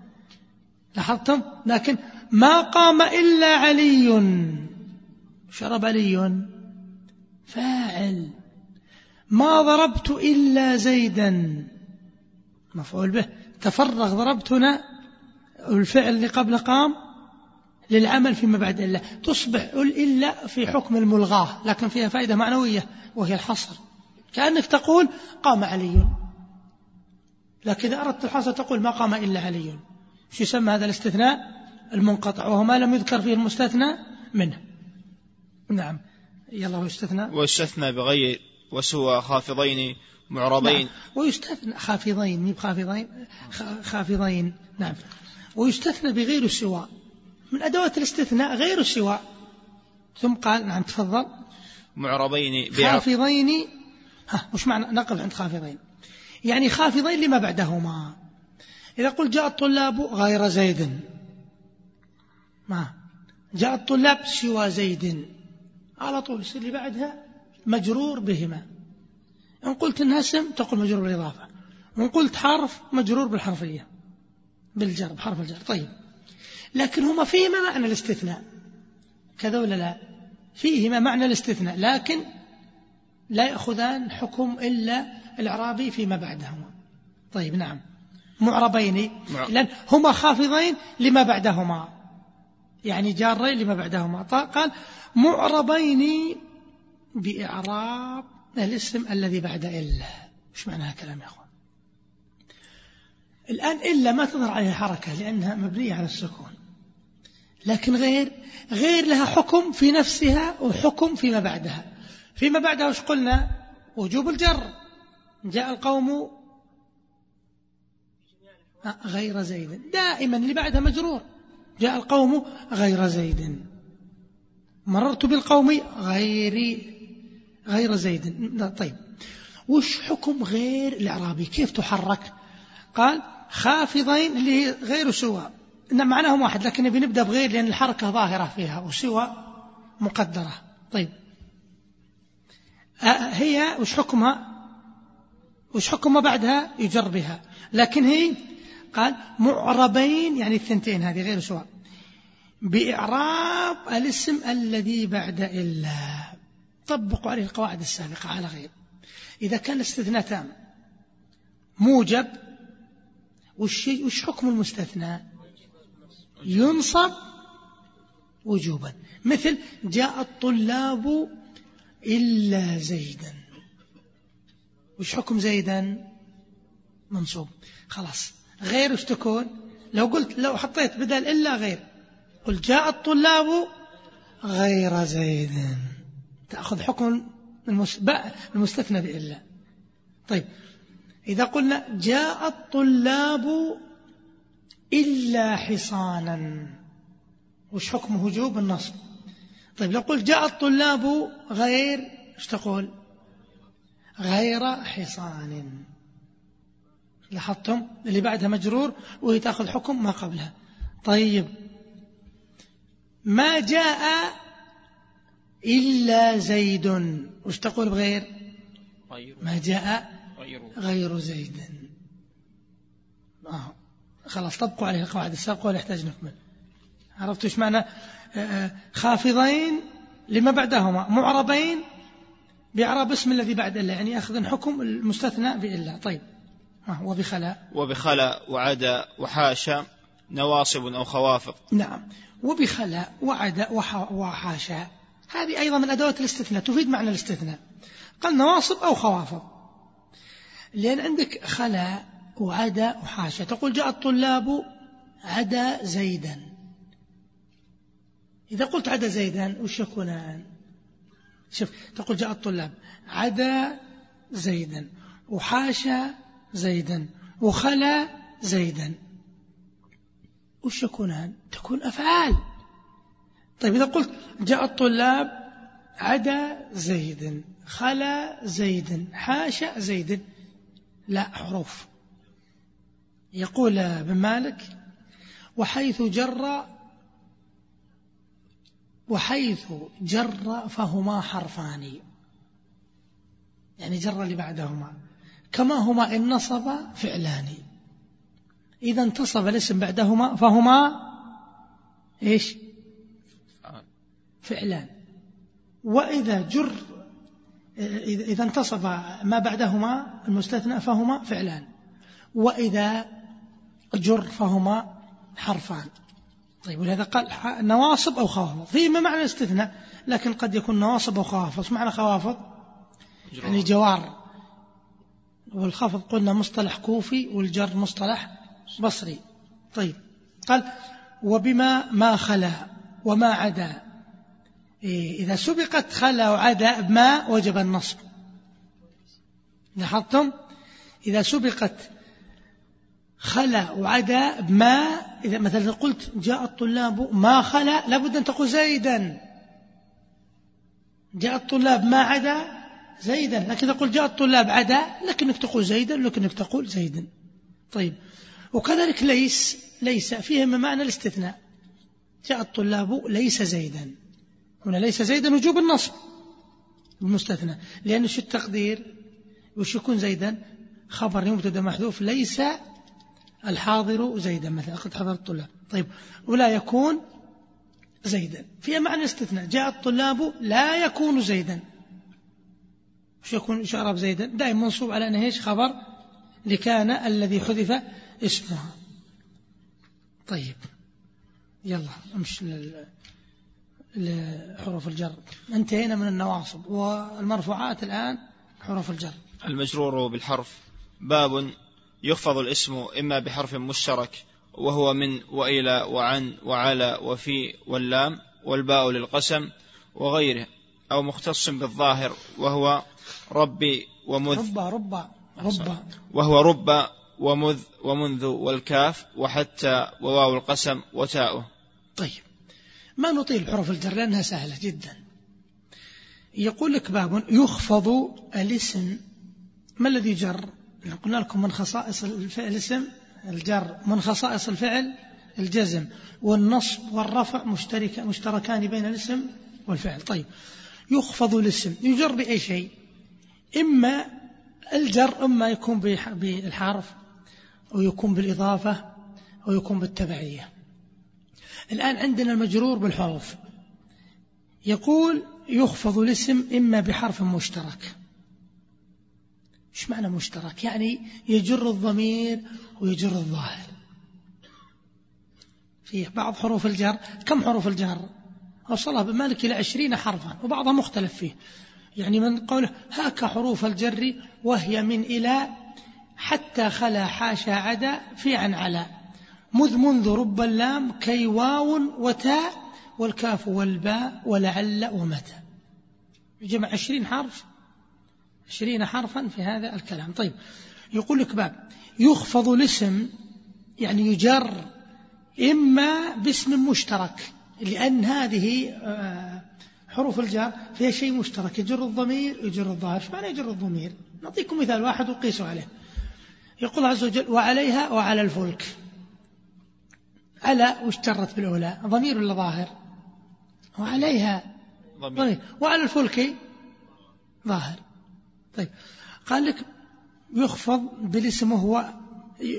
S1: لاحظتم؟ لكن ما قام إلا علي. شرب علي. فاعل. ما ضربت إلا زيدا. مفعول به. تفرغ ضربت هنا الفعل اللي قبل قام للعمل فيما بعد إلا. تصبح إلا في حكم الملغاة لكن فيها فائدة معنوية وهي الحصر. كأنك تقول قام علي. لكن إذا أردت الحصر تقول ما قام إلا علي. شو يسمى هذا الاستثناء؟ المنقطع وهو ما لم يذكر فيه المستثنى منه. نعم. يلا هو استثنى
S2: واستثنى بغير وسوى خافضين معربين نعم.
S1: ويستثنى خافضين مي بخافضين خافضين. نعم. ويستثنى بغير السواء من أدوات الاستثناء غير السواء ثم قال نعم تفضل.
S2: معربين
S1: خافضين. ها وش معنى نقف عند خافضين؟ يعني خافضين لما بعدهما. إذا قلت جاء الطلاب غير زيد. ما؟ جاء الطلاب سوى زيد. على طول اللي بعدها مجرور بهما. إن قلت إنها اسم تقول مجرور بالإضافة. وإن قلت حرف مجرور بالحرفية. بالجر بحرف الجر. طيب. لكن هما فيهما معنى الاستثناء. كذا ولا لا؟ فيهما معنى الاستثناء لكن لا يأخذان حكم إلا الإعرابي فيما بعدهما. طيب نعم. معربين. لأن هما خافضين لما بعدهما. يعني جارين لما بعدهما. قال معربين بإعراب الاسم الذي بعد إلا. إيش معنى هالكلام يا أخوان؟ الآن إلا ما تظهر عليها حركة لأنها مبنية على السكون. لكن غير غير لها حكم في نفسها وحكم فيما بعدها. فيما بعدها وش قلنا؟ وجوب الجر. جاء القوم غير زيد. دائما اللي بعدها مجرور. جاء القوم غير زيد. مررت بالقوم غير غير زيد. طيب. وش حكم غير الإعرابي؟ كيف تحرك؟ قال خافضين اللي غير سواء. إن معناهم واحد لكن نبي نبدأ بغير لأن الحركة ظاهرة فيها وسوى مقدرة. طيب. هي وش حكمها؟ وش حكم ما بعدها؟ يجر بها. لكن هي قال معربين يعني الثنتين هذه غير سواء بإعراب الاسم الذي بعد إلا. طبقوا عليه القواعد السابقة على غير. إذا كان الاستثناء تام. موجب. وش, وش حكم المستثنى؟ ينصب وجوبا. مثل جاء الطلاب إلا زيدا. وش حكم زيدا؟ منصوب. خلاص. غير وش تكون؟ لو قلت لو حطيت بدل إلا غير قل جاء الطلاب غير زيد تأخذ حكم المستثنى بإلا. طيب. إذا قلنا جاء الطلاب إلا حصانا. وش حكم هجوب النصب؟ طيب لو قلت جاء الطلاب غير إيش تقول؟ غير حصان. لاحظتم؟ اللي بعدها مجرور وهي تأخذ حكم ما قبلها. طيب ما جاء إلا زيد. وش تقول بغير؟ ما جاء غير زيد. آه. خلاص طبقوا عليه القواعد السابقة ولا يحتاج نكمل. عرفتوا إيش معنى؟ آه، آه، خافضين لما بعدهما معربين بإعراب اسم الذي بعد إلا يعني يأخذ حكم المستثنى بإلا طيب آه، وبخلا
S2: وبخلا وعدا وحاشا نواصب أو خوافض.
S1: نعم وبخلا وعدا وحاشا هذه أيضا من أدوات الاستثناء تفيد معنى الاستثناء. قال نواصب أو خوافض. لأن عندك خلا وعدا وحاشا. تقول جاء الطلاب عدا زيدا. إذا قلت عدا زيدا وش يكونان شوف تقول جاء الطلاب عدا زيدا وحاشا زيدا وخلا زيدا. وش يكونان تكون أفعال. طيب إذا قلت جاء الطلاب عدا زيد خلا زيد حاشا زيد. لا حروف. يقول ابن مالك وحيث جر وحيث جر فهما حرفان. يعني جر اللي بعدهما. كما هما إن نصب فعلان. إذا انتصب الاسم بعدهما فهما إيش؟ فعلان. وإذا جر إذا انتصب ما بعدهما المستثنى فهما فعلان. وإذا جر فهما حرفان. طيب ولهذا قال نواصب أو خوافض فيما معنى الاستثناء لكن قد يكون نواصب أو خوافض معنى خوافض يعني جوار. والخفض قلنا مصطلح كوفي والجر مصطلح بصري. طيب قال وبما ما خلا وما عدا. إيه إذا سبقت خلا وعدا بما وجب النصب. لاحظتم؟ إذا سبقت خلا وعدا بما إذا مثلا قلت جاء الطلاب ما خلا لابد أن تقول زيدا. جاء الطلاب ما عدا زيدا لكن تقول جاء الطلاب عدا لكنك تقول زيدا لكنك تقول زيدا. طيب. وكذلك ليس ليس فيها معنى الاستثناء. جاء الطلاب ليس زيدا. هنا ليس زيدا وجوب النصب المستثنى. لأن شو التقدير؟ وش يكون زيدا؟ خبر مبتدأ محذوف ليس الحاضر زيدا مثلا قد حضر الطلاب. طيب ولا يكون زيدا. فيها معنى استثناء. جاء الطلاب لا يكون زيدا. وش يكون شعراب زيدا دائما منصوب على أنه إيش؟ خبر لكان الذي حذف اسمها. طيب يلا امش لحروف الجر. انتهينا من النواصب والمرفوعات الآن حروف الجر.
S2: المجرور بالحرف باب يخفض الاسم إما بحرف مشترك وهو من وإلى وعن وعلى وفي واللام والباء للقسم وغيره أو مختص بالظاهر وهو ربي ومذ
S1: رب رب رب.
S2: وهو رب ومذ ومنذ والكاف وحتى وواو القسم وتاؤه.
S1: طيب. ما نطيل حروف الجر؟ لأنها سهلة جدا. يقول لك باب يخفض الاسم. ما الذي جر؟ قلنا لكم من خصائص الفعل الاسم الجر من خصائص الفعل الجزم والنصب والرفع مشترك مشتركان بين الاسم والفعل. طيب يخفض الاسم يجر بأي شيء إما الجر إما يكون بالحرف أو يكون بالإضافة أو يكون بالتبعية. الآن عندنا المجرور بالحروف. يقول يخفض الاسم إما بحرف مشترك. إيش معنى مشترك؟ يعني يجر الضمير ويجر الظاهر. في بعض حروف الجر كم حروف الجر؟ أوصلها بمالك إلى عشرين حرفا وبعضها مختلف فيه. يعني من قوله هاك حروف الجر وهي من إلى حتى خلا حاشا عدا في عن على مذ منذ رب اللام كي واو وتاء والكاف والباء ولعل ومتى. جمع عشرين حرف. عشرين حرفا في هذا الكلام. طيب يقول لك باب يخفض الاسم يعني يجر إما باسم مشترك لأن هذه آه، حروف الجر فيها شيء مشترك يجر الضمير يجر الظاهر. إيش معنى يجر الضمير؟ نعطيكم مثال واحد وقيسوا عليه. يقول عز وجل وعليها وعلى الفلك. على وش جرت بالأولى ضمير ولا ظاهر؟ وعليها. ضمير. وعلى الفلك؟ ظاهر. طيب. قال لك يخفض بالاسم وهو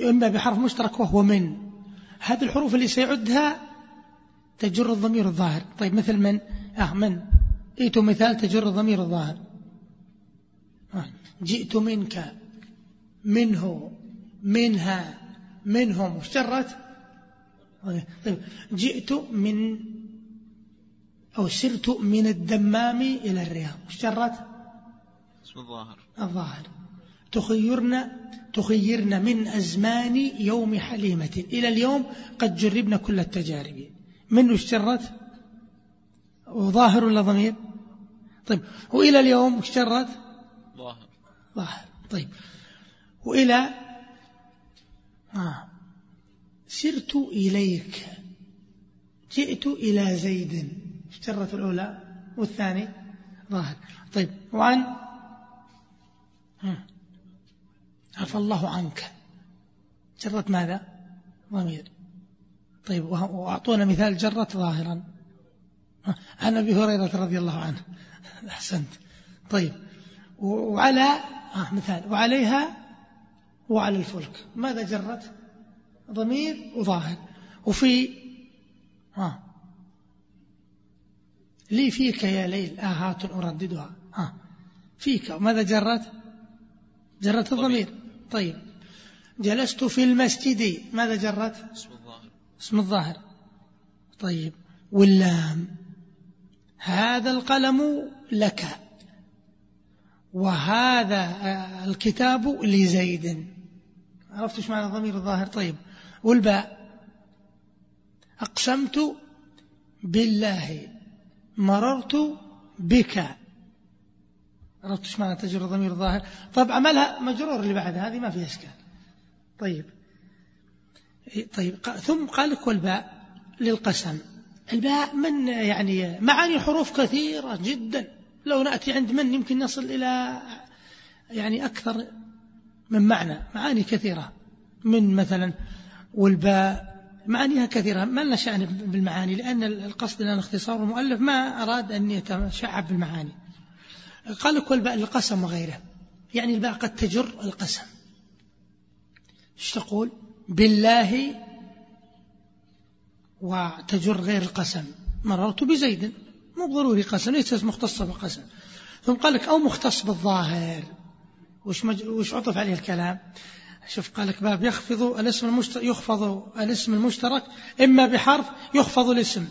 S1: إما بحرف مشترك وهو من. هذه الحروف اللي سيعدها تجر الضمير الظاهر. طيب مثل من؟ آه من. ائت مثال تجر الضمير الظاهر. آه. جئت منك. منه. منها. منهم. وش جرت؟ طيب جئت من أو سرت من الدمام إلى الرياض. وش جرت؟
S2: اسم الظاهر.
S1: الظاهر. تخيرنا تخيرنا من أزمان يوم حليمة. إلى اليوم قد جربنا كل التجارب. منه اشترت وظاهر ولا ضمير؟ طيب وإلى اليوم اشترت
S2: ظاهر.
S1: ظاهر. طيب وإلى؟ آه. سرت إليك. جئت إلى زيد. اشترت الأولى والثاني ظاهر. طيب وعن؟ عفى الله عنك. جرت ماذا؟ ضمير. طيب وأعطونا مثال جرت ظاهرا. عن أبي هريرة رضي الله عنه. *laughs* أحسنت. طيب وعلى آه مثال. وعليها وعلى الفلك. ماذا جرت؟ ضمير وظاهر. وفي آه لي فيك يا ليل آهات أرددها. آه فيك. ماذا جرت؟ جرت الضمير. طيب. جلست في المسجد. ماذا جرت؟
S2: اسم الظاهر.
S1: اسم الظاهر. طيب. واللام. هذا القلم لك. وهذا الكتاب لزيد. عرفت إيش معنى الضمير الظاهر؟ طيب. والباء. أقسمت بالله. مررت بك. عرفت إيش معنى تجر الضمير الظاهر طيب عملها مجرور اللي بعدها هذه ما فيها إشكال. طيب. طيب ثم قال لك والباء للقسم. الباء من يعني معاني حروف كثيرة جدا. لو نأتي عند من يمكن نصل إلى يعني أكثر من معنى. معاني كثيرة. من مثلا والباء معانيها كثيرة. ما لنا شأن بالمعاني لأن القصد لنا اختصار المؤلف ما أراد أن يتشعب بالمعاني. قال لك والباء القسم وغيره. يعني الباء قد تجر القسم. إيش تقول؟ بالله وتجر غير القسم. مررت بزيد. مو ضروري قسم ليس مختصة بالقسم. ثم قال لك أو مختص بالظاهر. وش, مج... وش عطف عليه الكلام؟ شوف قال لك باب يخفض الاسم المشترك يخفض الاسم المشترك إما بحرف يخفض الاسم.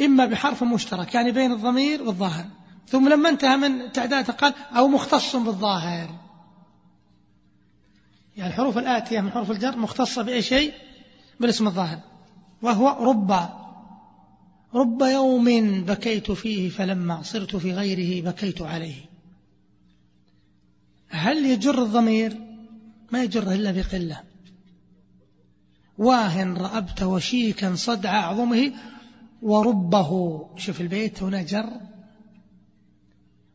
S1: إما بحرف مشترك يعني بين الضمير والظاهر. ثم لما انتهى من تعداده قال أو مختص بالظاهر. يعني الحروف الآتية من حروف الجر مختصة بأي شيء؟ بالاسم الظاهر. وهو رب. رب يوم بكيت فيه فلما صرت في غيره بكيت عليه. هل يجر الضمير؟ ما يجره إلا بقلة. واهن رأبت وشيكا صدع أعظمه وربه. شوف البيت هنا جر.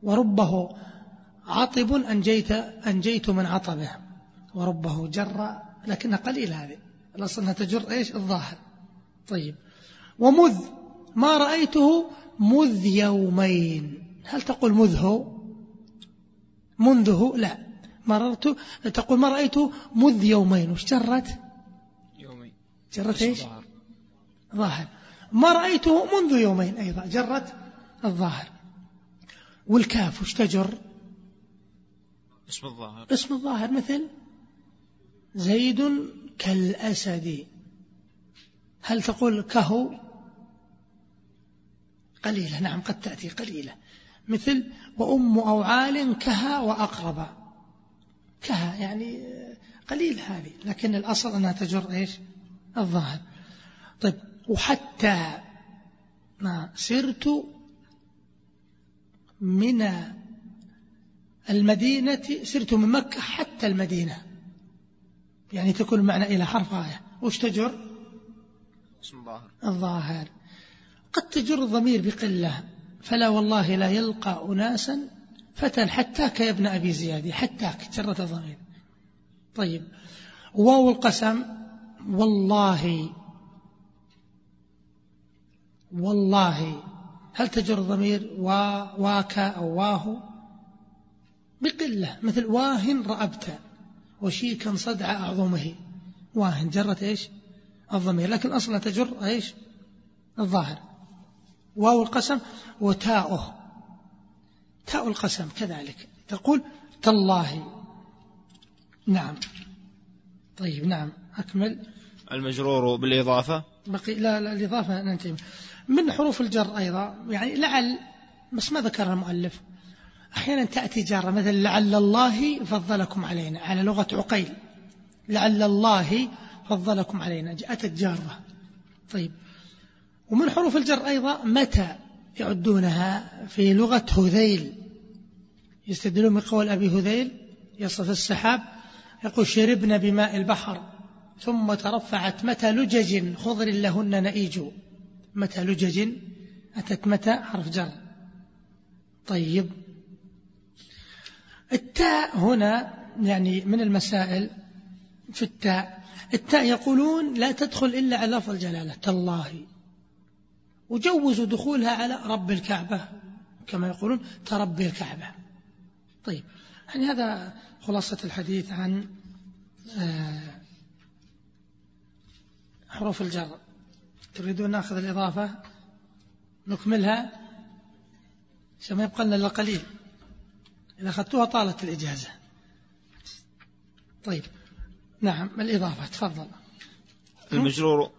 S1: وربه عطب أنجيت, أنجيت من عطبه. وربه جر لكنها قليل هذه. الأصل أنها تجر إيش؟ الظاهر. طيب. ومذ ما رأيته مذ يومين. هل تقول مذه؟ منذه؟ لا. مررت تقول ما رأيته مذ يومين. وش جرت؟
S2: يومين.
S1: جرت إيش؟ ظاهر ما رأيته منذ يومين أيضا. جرت الظاهر. والكاف وش تجر؟
S2: اسم الظاهر.
S1: اسم الظاهر مثل زيد كالأسد. هل تقول كهو؟ قليلة نعم قد تأتي قليلة. مثل وأم أوعال كها وأقرب. كها يعني قليل هذه لكن الأصل أنها تجر إيش؟ الظاهر. طيب وحتى ما سرت من المدينة سرت من مكة حتى المدينة. يعني تكون معنى إلى حرف آية. وش تجر؟
S2: اسم ظاهر.
S1: الظاهر. قد تجر الضمير بقلة. فلا والله لا يلقى أناسا فتى حتاك يا ابن أبي زياد حتاك جرة الضمير. طيب. واو القسم. والله. والله. هل تجر الضمير وا واك أو واه بقلة مثل واهن رأبت وشيكا صدع أعظمه. واهن جرت إيش؟ الضمير. لكن أصلا تجر إيش؟ الظاهر. واو القسم وتاؤه. تاء القسم كذلك. تقول تالله. نعم. طيب نعم. أكمل.
S2: المجرور بالإضافة؟
S1: بقي لا, لا الإضافة ننتهي. من حروف الجر أيضا. يعني لعل بس ما ذكرها المؤلف. أحيانا تأتي جارة مثل لعل الله فضلكم علينا على لغة عقيل. لعل الله فضلكم علينا أتت جارة. طيب. ومن حروف الجر أيضا متى يعدونها؟ في لغة هذيل. يستدلون من قول أبي هذيل يصف السحاب يقول شربنا بماء البحر ثم ترفعت متى لجج خضر لهن نئيج. متى لجج؟ أتت متى؟ حرف جر. طيب. التاء هنا يعني من المسائل في التاء. التاء يقولون لا تدخل إلا على لفظ الجلالة. تالله. وجوزوا دخولها على رب الكعبة. كما يقولون تربي الكعبة. طيب. يعني هذا خلاصة الحديث عن آه، حروف الجر. تريدون ناخذ الإضافة؟ نكملها؟ ما يبقى لنا إلا قليل. إذا أخذتوها طالت الإجازة. طيب. نعم الإضافة. تفضل.
S2: المجرور.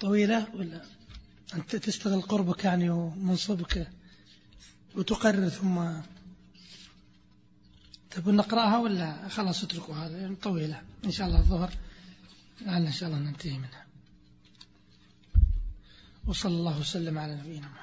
S1: طويلة ولا؟ أنت تستغل قربك يعني ومنصبك وتقرر ثم تبون نقرأها ولا خلاص اتركوا هذا يعني طويلة. إن شاء الله الظهر. لعل إن شاء الله ننتهي منها. وصلى الله وسلم على نبينا محمد.